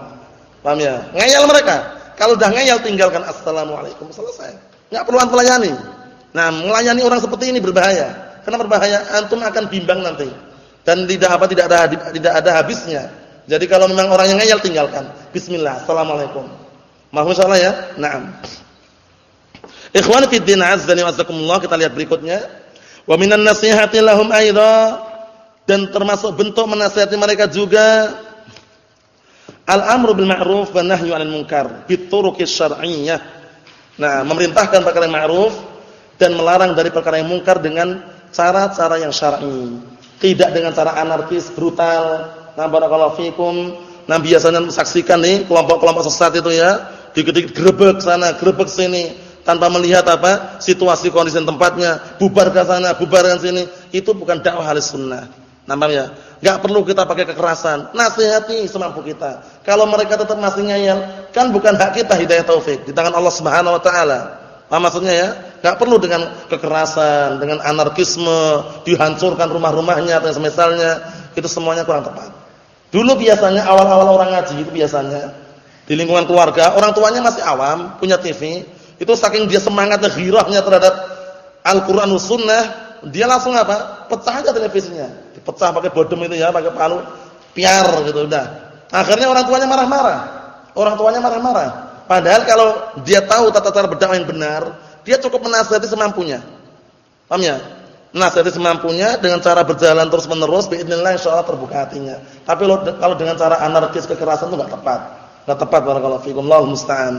Paham ya? Ngeyel mereka. Kalau udah ngeyel tinggalkan assalamualaikum. Selesai. Enggak perlu antum layani. Nah, melayani orang seperti ini berbahaya. Karena berbahaya, antum akan bimbang nanti. Dan tidak apa tidak ada tidak ada habisnya. Jadi kalau memang orang yang ngeyel tinggalkan. Bismillah. Assalamualaikum. Mahfuz salah ya? Naam. Ikhwan fi din azza wa jazakumullah kita lihat berikutnya. Wa minan nasihati lahum aidha dan termasuk bentuk menasihati mereka juga al-amru bil ma'ruf wa nahyu 'anil munkar bituruqis syar'iyyah. Nah, memerintahkan perkara yang ma'ruf dan melarang dari perkara yang mungkar dengan cara-cara yang syar'i. Tidak dengan cara anarkis, brutal. Nah, barakallahu fikum. Nah, biasanya menyaksikan nih kelompok-kelompok sesat itu ya, dikit-dikit grebek sana, grebek sini tanpa melihat apa situasi kondisi tempatnya, bubar ke sana, bubar ke sini, itu bukan dakwah ahli sunnah. Namanya, enggak perlu kita pakai kekerasan, nasihati semampu kita. Kalau mereka tetap masih ngeyel, kan bukan hak kita hidayah taufik, di tangan Allah Subhanahu wa taala. Apa maksudnya ya? Enggak perlu dengan kekerasan, dengan anarkisme, dihancurkan rumah-rumahnya atau semisalnya, itu semuanya kurang tepat. Dulu biasanya awal-awal orang ngaji itu biasanya di lingkungan keluarga, orang tuanya masih awam, punya TV, itu saking dia semangatnya girahnya terhadap Al-Qur'an Sunnah, dia langsung apa? Pecah aja televisinya. Dipecah pakai bodem itu ya, pakai palu. Piar gitu udah. Akhirnya orang tuanya marah-marah. Orang tuanya marah-marah. Padahal kalau dia tahu tata cara berdakwah yang benar, dia cukup menasihati semampunya. Paham ya? Menasihati semampunya dengan cara berjalan terus-menerus biidznillah insyaallah terbuka hatinya. Tapi kalau dengan cara anarkis kekerasan itu enggak tepat. Enggak tepat barakallahu fikum. Allahu musta'an.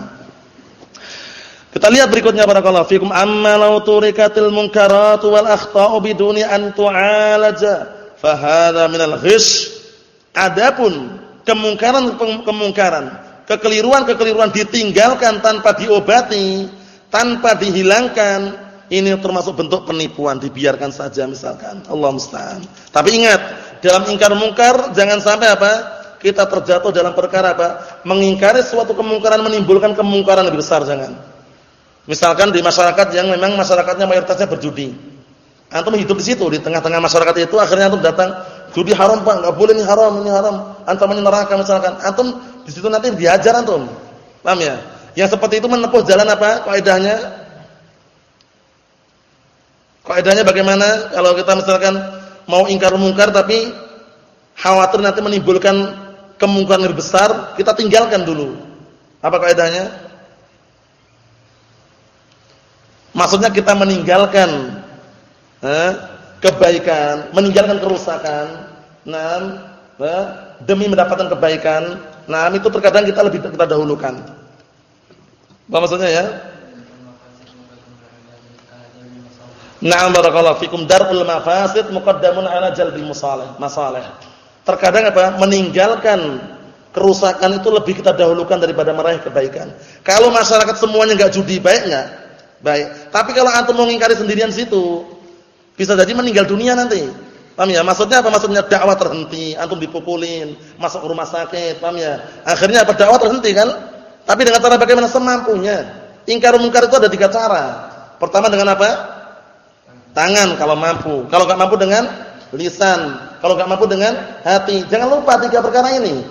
Kita lihat berikutnya barakallahu fikum amma law turikatil munkarat wal akhta'u biduni an tu'alaja fa hadha minal ghish. Adapun kemungkaran-kemungkaran, kekeliruan-kekeliruan ditinggalkan tanpa diobati, tanpa dihilangkan, ini termasuk bentuk penipuan, dibiarkan saja misalkan. Allah musta'an. Tapi ingat, dalam ingkar mungkar jangan sampai apa? Kita terjatuh dalam perkara apa? Mengingkari suatu kemungkaran menimbulkan kemungkaran lebih besar jangan. Misalkan di masyarakat yang memang masyarakatnya mayoritasnya berjudi. Antum hidup di situ, di tengah-tengah masyarakat itu akhirnya antum datang, judi haram Pak, enggak boleh ini haram, ini haram. Antum neraka misalkan. Antum di situ nanti diajar antum. Paham ya? Yang seperti itu menempuh jalan apa? Kaidahnya? Kaidahnya bagaimana? Kalau kita misalkan mau ingkar mungkar tapi khawatir nanti menimbulkan kemungkaran besar, kita tinggalkan dulu. Apa kaidahnya? Maksudnya kita meninggalkan eh, kebaikan, meninggalkan kerusakan. Nah, eh, demi mendapatkan kebaikan. Nah, itu terkadang kita lebih kita dahulukan. Apa maksudnya ya? Na'am barakallahu fikum darul mafasid muqaddamun ala jalbil musalih, masalih. Terkadang apa? Meninggalkan kerusakan itu lebih kita dahulukan daripada meraih kebaikan. Kalau masyarakat semuanya enggak judi, baik? Baik. Tapi kalau antum mau ngingkari sendirian situ, bisa jadi meninggal dunia nanti. Paham ya? Maksudnya apa? Maksudnya dakwah terhenti, antum dipukulin, masuk rumah sakit, paham ya? Akhirnya apa? Dakwah terhenti kan? Tapi dengan cara bagaimana semampunya. Ingkar mungkar itu ada tiga cara. Pertama dengan apa? Tangan kalau mampu. Kalau enggak mampu dengan lisan. Kalau enggak mampu dengan hati. Jangan lupa tiga perkara ini.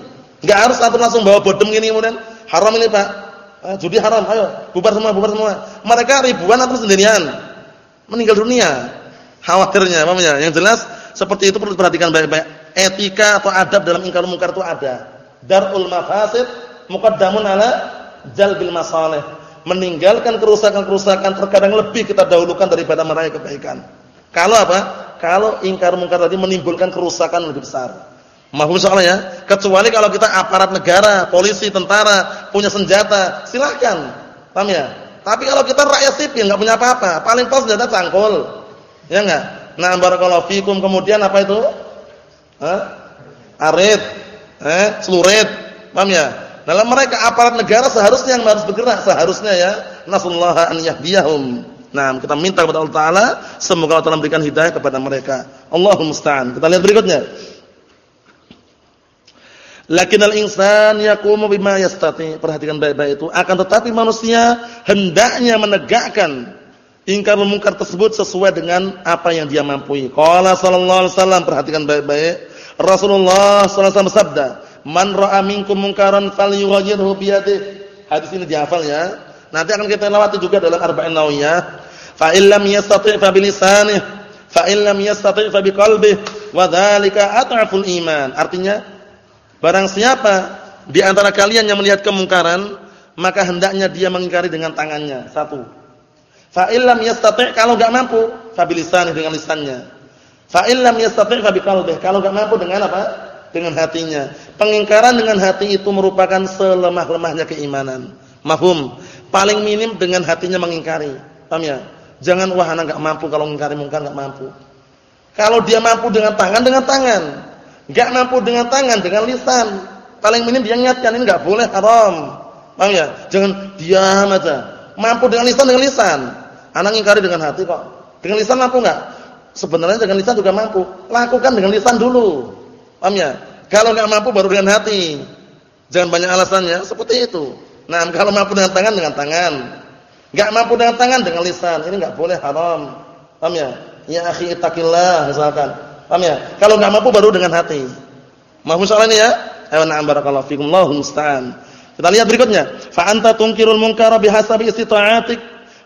Enggak harus antum langsung bawa bodem gini kemudian haram ini, Pak. Eh, judi haram, ayo bubar semua, bubar semua. Mereka ribuan atau sendirian meninggal dunia. Khawatirnya, mamanya. Yang jelas seperti itu perlu diperhatikan baik-baik. Etika atau adab dalam ingkar mungkar itu ada. Darul mafasid muqaddamun ala jalbil masalih. Meninggalkan kerusakan-kerusakan terkadang lebih kita dahulukan daripada meraih kebaikan. Kalau apa? Kalau ingkar mungkar tadi menimbulkan kerusakan lebih besar. Mahfum soalnya ya. Kecuali kalau kita aparat negara, polisi, tentara, punya senjata, silahkan. Paham ya? Tapi kalau kita rakyat sipil nggak punya apa-apa, paling pas senjata cangkul. Ya enggak? Nah, barakallahu fikum kemudian apa itu? Hah? Arit, eh, celurit. Paham ya? Dalam mereka aparat negara seharusnya yang harus bergerak, seharusnya ya. Nasallahu an yahdiyahum. Nah, kita minta kepada Allah Taala semoga Allah Taala memberikan hidayah kepada mereka. Allahumma musta'an. Kita lihat berikutnya. Lakinnal insan yaqumu bima yastati. Perhatikan baik-baik itu. Akan tetapi manusia hendaknya menegakkan ingkar mungkar tersebut sesuai dengan apa yang dia mampu. Qala sallallahu alaihi wasallam, perhatikan baik-baik. Rasulullah sallallahu alaihi wasallam bersabda, "Man ra'a minkum munkaran falyughayyirhu bi yadihi." Hadis ini dihafal ya. Nanti akan kita lewati juga dalam Arba'in Nawawiyah. Fa illam yastati' fa bilisanihi, Fa in lam yastati' fa biqalbihi wa dzalika at'aful iman. Artinya barang siapa di antara kalian yang melihat kemungkaran, maka hendaknya dia mengingkari dengan tangannya. Satu. Fa in lam yastati' kalau enggak mampu, fa dengan lisannya. Fa in lam yastati' fa. Kalau enggak mampu dengan apa? Dengan hatinya. Pengingkaran dengan hati itu merupakan selemah-lemahnya keimanan. Mafhum? Paling minim dengan hatinya mengingkari. Paham ya? Jangan wah anak enggak mampu kalau mengingkari mungkar enggak mampu. Kalau dia mampu dengan tangan dengan tangan. Enggak mampu dengan tangan dengan lisan. Paling minim dia ingatkan ini enggak boleh haram. Paham ya? Jangan diam aja. Mampu dengan lisan dengan lisan. Anak ingkari dengan hati kok. Dengan lisan mampu enggak? Sebenarnya dengan lisan juga mampu. Lakukan dengan lisan dulu. Paham ya? Kalau enggak mampu baru dengan hati. Jangan banyak alasannya, seperti itu. Nah, kalau mampu dengan tangan dengan tangan. Enggak mampu dengan tangan dengan lisan. Ini enggak boleh haram. Paham ya? Ya akhi ittaqillah misalkan. Paham ya? Kalau enggak mampu baru dengan hati. Mahfum soal ini ya? Ayo na'am barakallahu fikum. Allahu musta'an. Kita lihat berikutnya. Fa anta tunkirul munkara bihasabi istita'atik.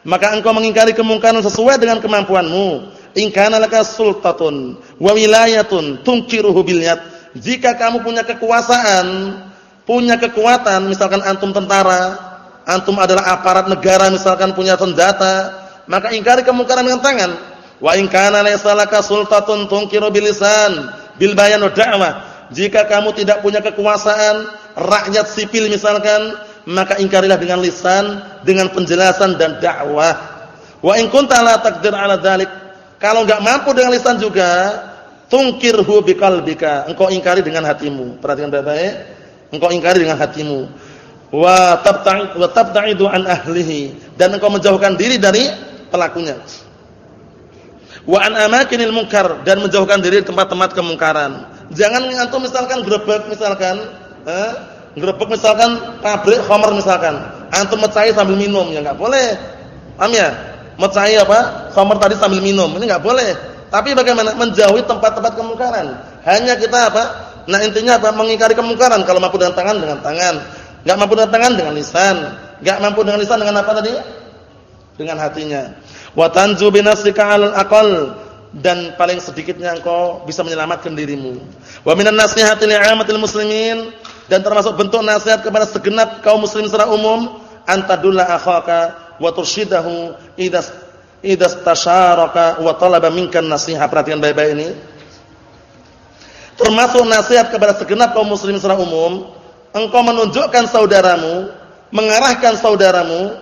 Maka engkau mengingkari kemungkaran sesuai dengan kemampuanmu. In kana laka sultatun wa wilayatun tunkiruhu bil. Jika kamu punya kekuasaan, punya kekuatan, misalkan antum tentara, antum adalah aparat negara misalkan punya senjata, maka ingkari kemungkaran dengan tangan. Wa in kana laysa laka sultatun tunkiru bilisan bil bayan da'wah. Jika kamu tidak punya kekuasaan, rakyat sipil misalkan, maka ingkarilah dengan lisan, dengan penjelasan dan dakwah. Wa in kunta la taqdir 'ala dzalik. Kalau enggak mampu dengan lisan juga, tungkirhu biqalbika. Engkau ingkari dengan hatimu. Perhatikan baik-baik. Engkau ingkari dengan hatimu wa tabta'id wa tabta'idu an ahlihi dan engkau menjauhkan diri dari pelakunya. Wa an amakinil munkar dan menjauhkan diri dari tempat-tempat kemungkaran. Jangan antum misalkan grebek misalkan, eh, grebek misalkan pabrik khamar misalkan, antum mecahi sambil minum ya enggak boleh. Paham ya? Mecahi apa? Khamar tadi sambil minum. Ini enggak boleh. Tapi bagaimana menjauhi tempat-tempat kemungkaran? Hanya kita apa? Nah intinya apa? Mengingkari kemungkaran kalau mampu dengan tangan dengan tangan Enggak mampu dengan tangan dengan lisan. Enggak mampu dengan lisan dengan apa tadi? Dengan hatinya. Wa tanju binasrika 'alal aqal dan paling sedikitnya engkau bisa menyelamatkan dirimu. Wa minan nasihati li'amatil muslimin dan termasuk bentuk nasihat kepada segenap kaum muslim secara umum antadulla akhaka wa turshidahu idas idas tasharaka wa talaba minkan nasihat. Perhatikan baik-baik ini. Termasuk nasihat kepada segenap kaum muslim secara umum engkau menunjukkan saudaramu, mengarahkan saudaramu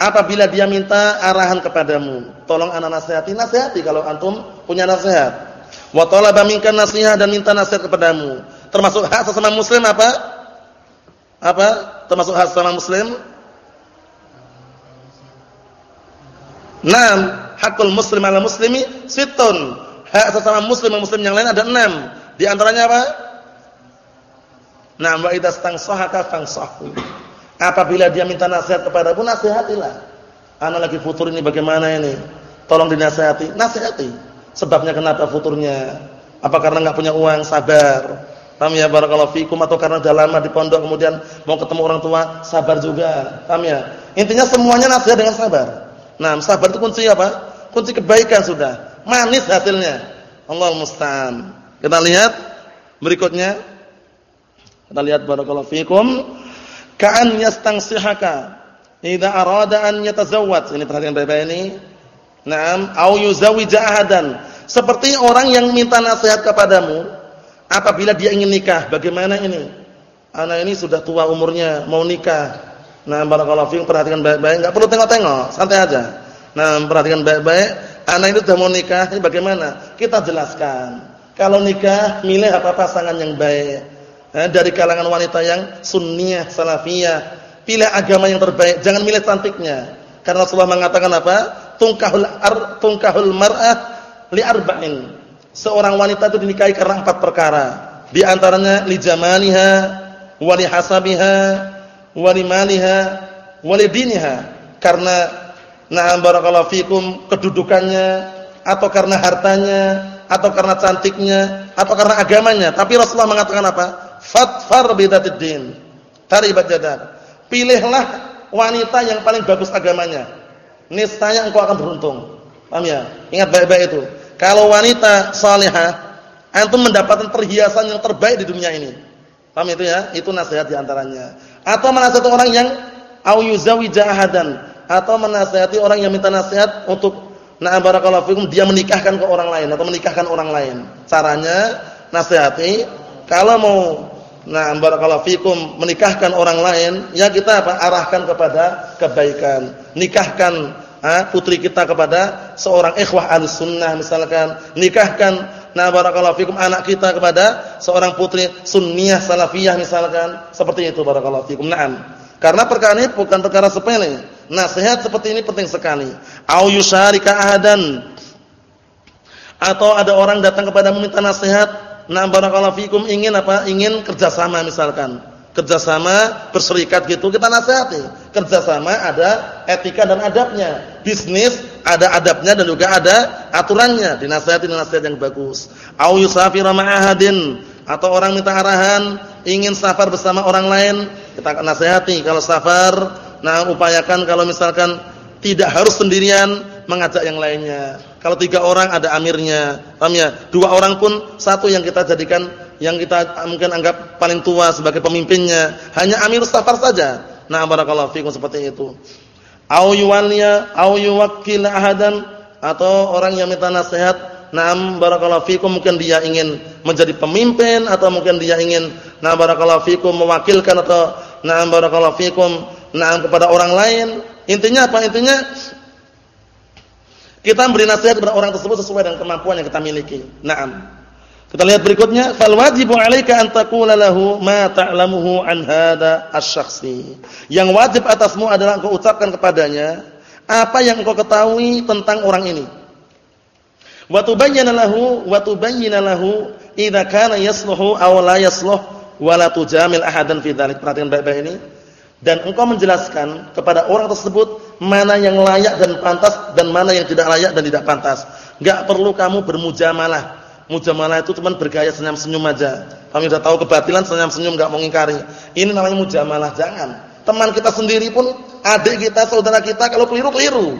apabila dia minta arahan kepadamu. Tolong anak nasihati, nasihati kalau antum punya nasihat. Wa talaba minka nasihat dan minta nasihat kepadamu. Termasuk hak sesama muslim apa? Apa? Termasuk hak sesama muslim? Naam, hakul muslim ala muslimi sittun. Hak sesama muslim muslim yang lain ada enam. Di antaranya apa? Nah, wa idza stansahaka fansahhu. Apabila dia minta nasihat kepadamu, nasihatilah. Ana lagi futur ini bagaimana ini? Tolong dinasihati. Nasihati. Sebabnya kenapa futurnya? Apa karena enggak punya uang? Sabar. Paham ya barakallahu fikum atau karena sudah lama di pondok kemudian mau ketemu orang tua, sabar juga. Paham ya? Intinya semuanya nasihat dengan sabar. Nah, sabar itu kunci apa? Kunci kebaikan sudah. Manis hasilnya. Allah musta'an. Kita lihat berikutnya. Kita lihat barakallahu fikum. Ka'an yastansihaka idza arada an yatazawwaj. Ini perhatikan baik-baik ini. Naam, au yuzawwija ahadan. Seperti orang yang minta nasihat kepadamu apabila dia ingin nikah. Bagaimana ini? Anak ini sudah tua umurnya, mau nikah. Nah, barakallahu fikum perhatikan baik-baik, enggak perlu tengok-tengok, santai aja. Nah, perhatikan baik-baik, anak itu sudah mau nikah, ini bagaimana? Kita jelaskan. Kalau nikah, milih apa pasangan yang baik eh, dari kalangan wanita yang sunniyah, salafiyah. Pilih agama yang terbaik, jangan milih cantiknya. Karena Rasulullah mengatakan apa? Tungkahul ar, tungkahul mar'ah li arba'in. Seorang wanita itu dinikahi karena empat perkara. Di antaranya li jamaliha, wa li hasabiha, wa li maliha, wa li diniha. Karena na'am barakallahu fikum kedudukannya atau karena hartanya atau karena cantiknya atau karena agamanya. Tapi Rasulullah mengatakan apa? Fatfar bidatid din. Taribat jadar. Pilihlah wanita yang paling bagus agamanya. Niscaya engkau akan beruntung. Paham ya? Ingat baik-baik itu. Kalau wanita salihah, antum mendapatkan perhiasan yang terbaik di dunia ini. Paham itu ya? Itu nasihat di antaranya. Atau menasihati orang yang au yuzawija atau menasihati orang yang minta nasihat untuk Nah barakallahu fikum dia menikahkan ke orang lain atau menikahkan orang lain. Caranya nasihati kalau mau nah barakallahu fikum menikahkan orang lain, ya kita apa? arahkan kepada kebaikan. Nikahkan ha, putri kita kepada seorang ikhwah al-sunnah misalkan, nikahkan nah barakallahu fikum anak kita kepada seorang putri sunniyah salafiyah misalkan. Seperti itu barakallahu fikum. Naam. Karena perkara ini bukan perkara sepele. Nasihat seperti ini penting sekali. Au yusharika ahadan. Atau ada orang datang kepada meminta nasihat, nah barakallahu fikum ingin apa? Ingin kerjasama misalkan. Kerjasama, berserikat gitu, kita nasihati. Kerjasama ada etika dan adabnya. Bisnis ada adabnya dan juga ada aturannya. Dinasihati nasihat yang bagus. Au yusafira ma'ahadin. Atau orang minta arahan, ingin safar bersama orang lain, kita nasihati kalau safar Nah, upayakan kalau misalkan tidak harus sendirian mengajak yang lainnya. Kalau tiga orang ada amirnya, paham ya? Dua orang pun satu yang kita jadikan yang kita mungkin anggap paling tua sebagai pemimpinnya. Hanya amir safar saja. Nah, barakallahu fikum seperti itu. Au yuwalliya ahadan atau orang yang minta nasihat Naam barakallahu fikum mungkin dia ingin menjadi pemimpin atau mungkin dia ingin nah barakallahu fikum mewakilkan atau naam barakallahu fikum nah kepada orang lain. Intinya apa? Intinya kita beri nasihat kepada orang tersebut sesuai dengan kemampuan yang kita miliki. Naam. Kita lihat berikutnya, fal wajibu 'alaika an taqula lahu ma ta'lamuhu an hadha asy-syakhsi. Yang wajib atasmu adalah engkau ucapkan kepadanya apa yang engkau ketahui tentang orang ini. Wa tubayyana lahu wa tubayyana lahu idza kana yasluhu aw la yasluh wa la tujamil ahadan fi dzalik. Perhatikan baik-baik ini dan engkau menjelaskan kepada orang tersebut mana yang layak dan pantas dan mana yang tidak layak dan tidak pantas. Enggak perlu kamu bermujamalah. Mujamalah itu cuma bergaya senyum-senyum aja. Kamu sudah tahu kebatilan senyum-senyum enggak mau ngingkari. Ini namanya mujamalah, jangan. Teman kita sendiri pun, adik kita, saudara kita kalau keliru-keliru.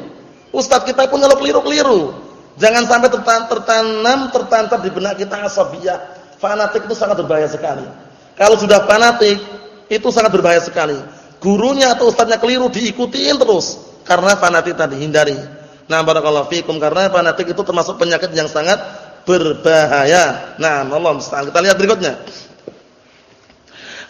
Ustaz kita pun kalau keliru-keliru. Jangan sampai tertanam, tertancap di benak kita asabiyah. Fanatik itu sangat berbahaya sekali. Kalau sudah fanatik, itu sangat berbahaya sekali gurunya atau ustaznya keliru diikutiin terus karena fanatik tadi hindari. Nah, barakallahu fikum karena fanatik itu termasuk penyakit yang sangat berbahaya. Nah, Allah musta'an. Kita lihat berikutnya.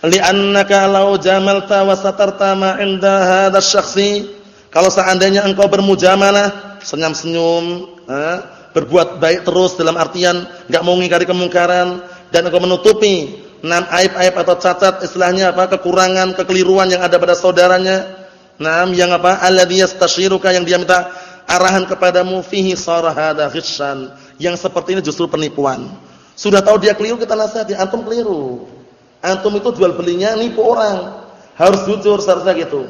Li'annaka law jamalta wa satarta ma 'inda hadzal syakhsi kalau seandainya engkau bermujamalah, senyum-senyum, berbuat baik terus dalam artian enggak mau mengingkari kemungkaran dan engkau menutupi enam aib-aib atau cacat istilahnya apa kekurangan kekeliruan yang ada pada saudaranya enam yang apa? Alladhi yastashiruka yang dia minta arahan kepadamu fihi sarahada ghissan yang seperti ini justru penipuan. Sudah tahu dia keliru kita nasihati. Antum keliru. Antum itu jual belinya nipu orang. Harus jujur seharusnya gitu.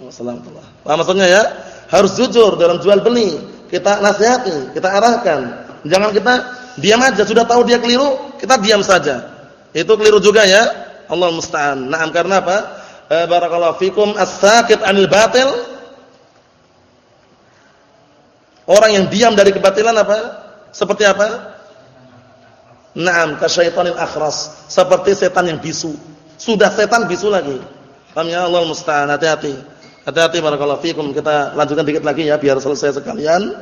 Wassalamualaikum Paham maksudnya ya? Harus jujur dalam jual beli. Kita nasihati kita arahkan. Jangan kita diam aja. Sudah tahu dia keliru kita diam saja. Itu keliru juga ya. Allah musta'an. Naam karena apa? E, barakallahu fikum as-sakit 'anil batil. Orang yang diam dari kebatilan apa? Seperti apa? Naam, kasyaitonil akhras. Seperti setan yang bisu. Sudah setan bisu lagi. Paham ya? Allah musta'an. Hati-hati. Hati-hati barakallahu fikum. Kita lanjutkan dikit lagi ya biar selesai sekalian.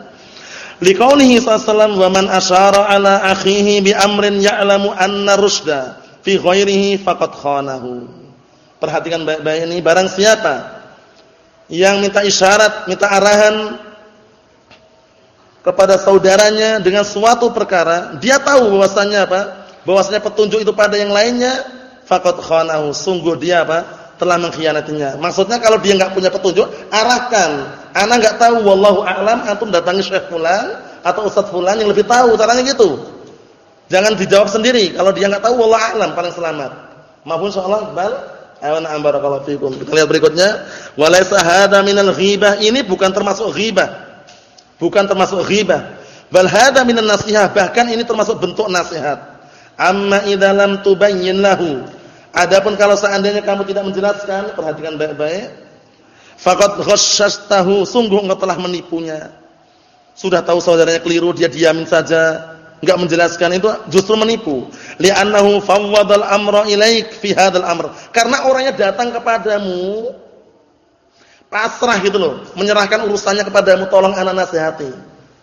Liqaulihi sallallahu wa man asyara ala akhihi bi amrin ya'lamu anna rusda fi ghairihi faqad khanahu. Perhatikan baik-baik ini barang siapa yang minta isyarat, minta arahan kepada saudaranya dengan suatu perkara, dia tahu bahwasanya apa? Bahwasanya petunjuk itu pada yang lainnya, faqad khanahu. Sungguh dia apa? telah mengkhianatinya. Maksudnya kalau dia enggak punya petunjuk, arahkan. Ana enggak tahu wallahu a'lam, antum datangi Syekh fulan atau Ustaz fulan yang lebih tahu, caranya gitu. Jangan dijawab sendiri. Kalau dia nggak tahu, wallah a'lam paling selamat. Maafun insyaallah bal awan barakallahu fikum. Kita lihat berikutnya, walaysa hadza minal ghibah. Ini bukan termasuk ghibah. Bukan termasuk ghibah. Bal hadza minan nasihah. Bahkan ini termasuk bentuk nasihat. Amma idza lam tubayyin lahu. Adapun kalau seandainya kamu tidak menjelaskan, perhatikan baik-baik. Faqad ghasyastahu, sungguh engkau telah menipunya. Sudah tahu saudaranya keliru, dia diamin saja, enggak menjelaskan itu justru menipu. Li'annahu fawwadal amra ilaik fi hadzal amr. Karena orangnya datang kepadamu pasrah gitu loh, menyerahkan urusannya kepadamu, tolong anak nasihati.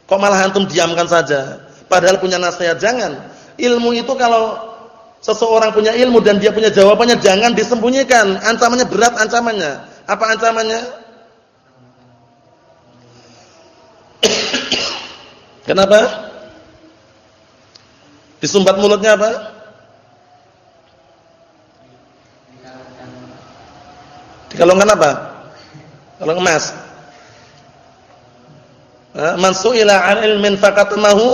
Kok malah antum diamkan saja? Padahal punya nasihat jangan. Ilmu itu kalau seseorang punya ilmu dan dia punya jawabannya jangan disembunyikan. Ancamannya berat ancamannya. Apa ancamannya? Kenapa? Disumbat mulutnya apa? Dikalungkan apa? Kalung emas. Man su'ila 'an ilmin faqatamahu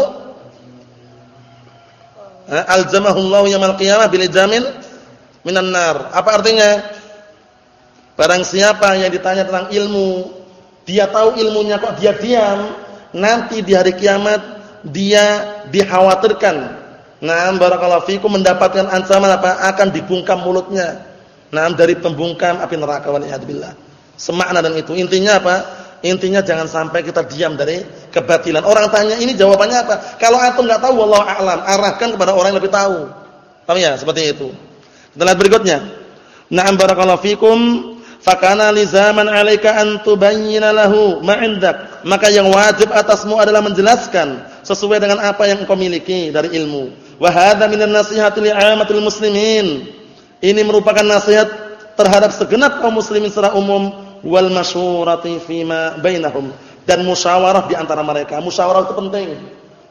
aljamahu Allah yaumil qiyamah bil jamin minan nar. Apa artinya? Barang siapa yang ditanya tentang ilmu, dia tahu ilmunya kok dia diam, nanti di hari kiamat dia dikhawatirkan. Nah, barakallahu fikum mendapatkan ancaman apa? Akan dibungkam mulutnya. Nah, dari pembungkam api neraka waliyadzubillah. Semakna dan itu. Intinya apa? Intinya jangan sampai kita diam dari kebatilan. Orang tanya ini jawabannya apa? Kalau antum enggak tahu wallahu a'lam, arahkan kepada orang yang lebih tahu. Paham ya? Seperti itu. Kita lihat berikutnya. Na'am barakallahu fikum Fakana lizaman 'alaika an tubayyana lahu ma 'indak. Maka yang wajib atasmu adalah menjelaskan sesuai dengan apa yang engkau miliki dari ilmu. Wa hadza minan nasihati li'amatil muslimin. Ini merupakan nasihat terhadap segenap kaum muslimin secara umum wal masyurati fima bainahum dan musyawarah di antara mereka. Musyawarah itu penting.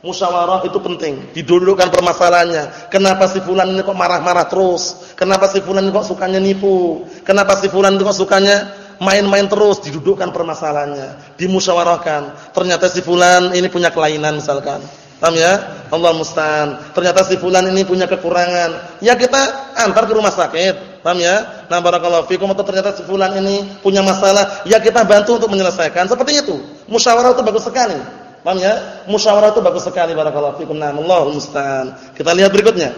Musyawarah itu penting. Didudukkan permasalahannya. Kenapa si fulan ini kok marah-marah terus? Kenapa si fulan ini kok sukanya nipu? Kenapa si fulan ini kok sukanya main-main terus? Didudukkan permasalahannya, dimusyawarahkan. Ternyata si fulan ini punya kelainan misalkan. Paham ya? Allah musta'an. Ternyata si fulan ini punya kekurangan. Ya kita antar ke rumah sakit. Paham ya? Nah, barakallahu fikum atau ternyata si fulan ini punya masalah, ya kita bantu untuk menyelesaikan. Seperti itu. Musyawarah itu bagus sekali. Paham ya? Musyawarah itu bagus sekali barakallahu fikum. Nah, Allahu musta'an. Kita lihat berikutnya.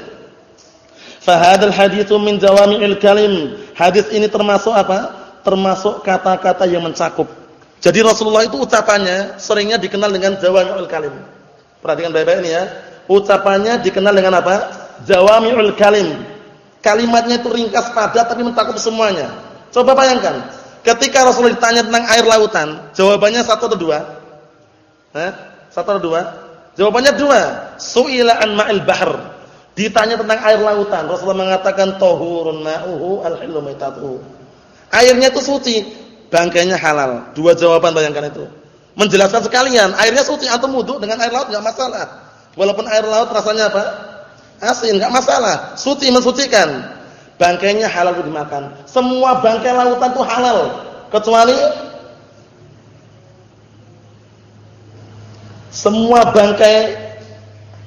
Fa hadzal haditsu min jawami'il kalim. Hadis ini termasuk apa? Termasuk kata-kata yang mencakup. Jadi Rasulullah itu ucapannya seringnya dikenal dengan jawami'ul kalim. Perhatikan baik-baik ini ya. Ucapannya dikenal dengan apa? Jawami'ul kalim. Kalimatnya itu ringkas padat tapi mencakup semuanya. Coba bayangkan, ketika Rasulullah ditanya tentang air lautan, jawabannya satu atau dua? Eh? Satu atau dua? Jawabannya dua. Su'ila an ma'il bahr. Ditanya tentang air lautan, Rasulullah mengatakan tahurun ma'uhu al-hillu maitatuhu. Airnya itu suci, bangkainya halal. Dua jawaban bayangkan itu. Menjelaskan sekalian, airnya suci atau wudu dengan air laut enggak masalah. Walaupun air laut rasanya apa? Asin, enggak masalah. Suci mensucikan. Bangkainya halal dimakan. Semua bangkai lautan itu halal kecuali Semua bangkai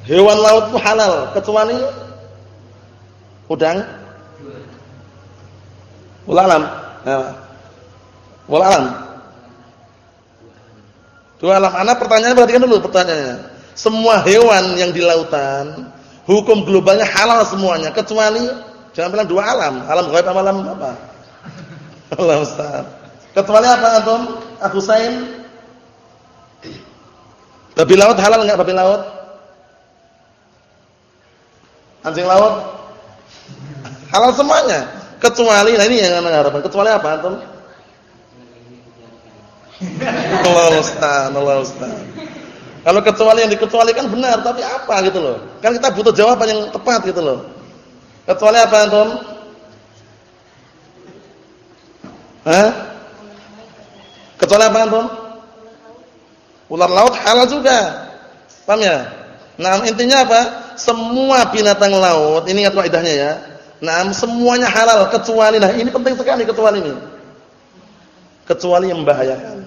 hewan laut itu halal kecuali udang. Walalam. Ya. Walalam. Dua alam. Anak pertanyaannya perhatikan dulu pertanyaannya. Semua hewan yang di lautan, hukum globalnya halal semuanya kecuali jangan bilang dua alam. Alam gaib sama alam apa? Allah Ustaz. Kecuali apa antum? Abu Sain Babi laut halal enggak babi laut? Anjing laut? Halal semuanya. Kecuali nah ini yang anda harapkan. Kecuali apa antum? Allah Ustaz, Allah Ustaz. Kalau kecuali yang dikecualikan benar, tapi apa gitu loh. Kan kita butuh jawaban yang tepat gitu loh. Kecuali apa antum? Hah? Kecuali apa antum? Ular laut halal juga. Paham ya? Nah, intinya apa? Semua binatang laut, ini ingat kaidahnya ya. Nah, semuanya halal kecuali nah ini penting sekali kecuali ini. Kecuali yang membahayakan.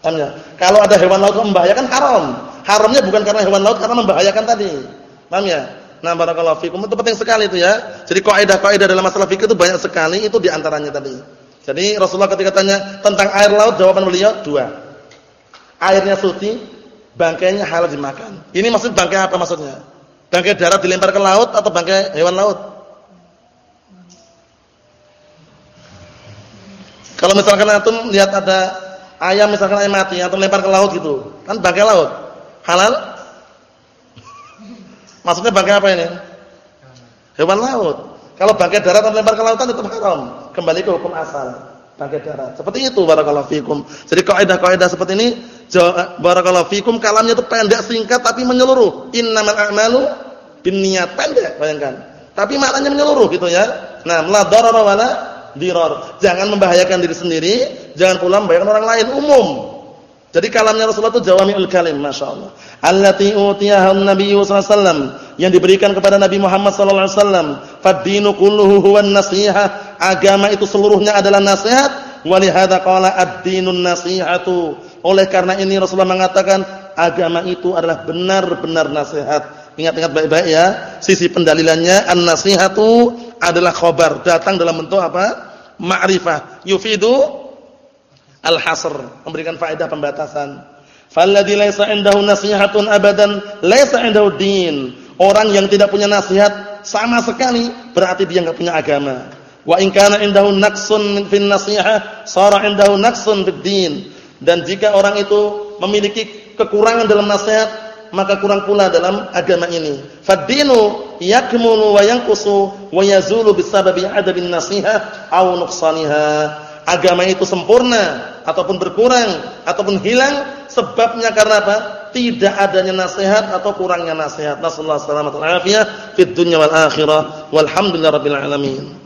Paham ya? Kalau ada hewan laut yang membahayakan haram. Haramnya bukan karena hewan laut karena membahayakan tadi. Paham ya? Nah, barakallahu fikum. Itu penting sekali itu ya. Jadi kaidah-kaidah dalam masalah fikih itu banyak sekali, itu di antaranya tadi. Jadi Rasulullah ketika tanya tentang air laut, jawaban beliau dua airnya suci, bangkainya halal dimakan. Ini maksud bangkai apa maksudnya? Bangkai darat dilempar ke laut atau bangkai hewan laut? Kalau misalkan antum lihat ada ayam misalkan ayam mati atau lempar ke laut gitu. Kan bangkai laut. Halal? Maksudnya bangkai apa ini? Hewan laut. Kalau bangkai darat atau lempar ke lautan itu haram. Kembali ke hukum asal. Bangkai darat. Seperti itu barakallahu fikum. Jadi kaidah-kaidah seperti ini barakallahu fikum kalamnya itu pendek singkat tapi menyeluruh. Innamal a'malu binniyat. Pendek, bayangkan. Tapi maknanya menyeluruh gitu ya. Nah, la darara wala dirar. Jangan membahayakan diri sendiri, jangan pula membahayakan orang lain, umum. Jadi kalamnya Rasulullah itu jawami'ul kalim, masyaallah. Allati utiyaha an-nabiy sallallahu yang diberikan kepada Nabi Muhammad sallallahu alaihi wasallam. Fad-dinu kulluhu huwan nasihah. Agama itu seluruhnya adalah nasihat. Walihada qala ad-dinun nasihatu. Oleh karena ini Rasulullah mengatakan agama itu adalah benar-benar nasihat. Ingat-ingat baik-baik ya. Sisi pendalilannya an-nasihatu adalah khobar, datang dalam bentuk apa? Ma'rifah. Yufidu al-hasr, memberikan faedah pembatasan. Falladzi laisa indahu nasihatun abadan laisa indahu din. Orang yang tidak punya nasihat sama sekali berarti dia enggak punya agama. Wa in kana indahu naqsun fin nasihah, sara indahu naqsun fid din. Dan jika orang itu memiliki kekurangan dalam nasihat, maka kurang pula dalam agama ini. Fad-dinu yakmulu wa yanqusu wa yazulu bisababi adabin nasiha aw nuqsaniha. Agama itu sempurna ataupun berkurang ataupun hilang sebabnya karena apa? Tidak adanya nasihat atau kurangnya nasihat. Nasallahu alaihi wasallam fid dunya wal akhirah. Walhamdulillahirabbil alamin.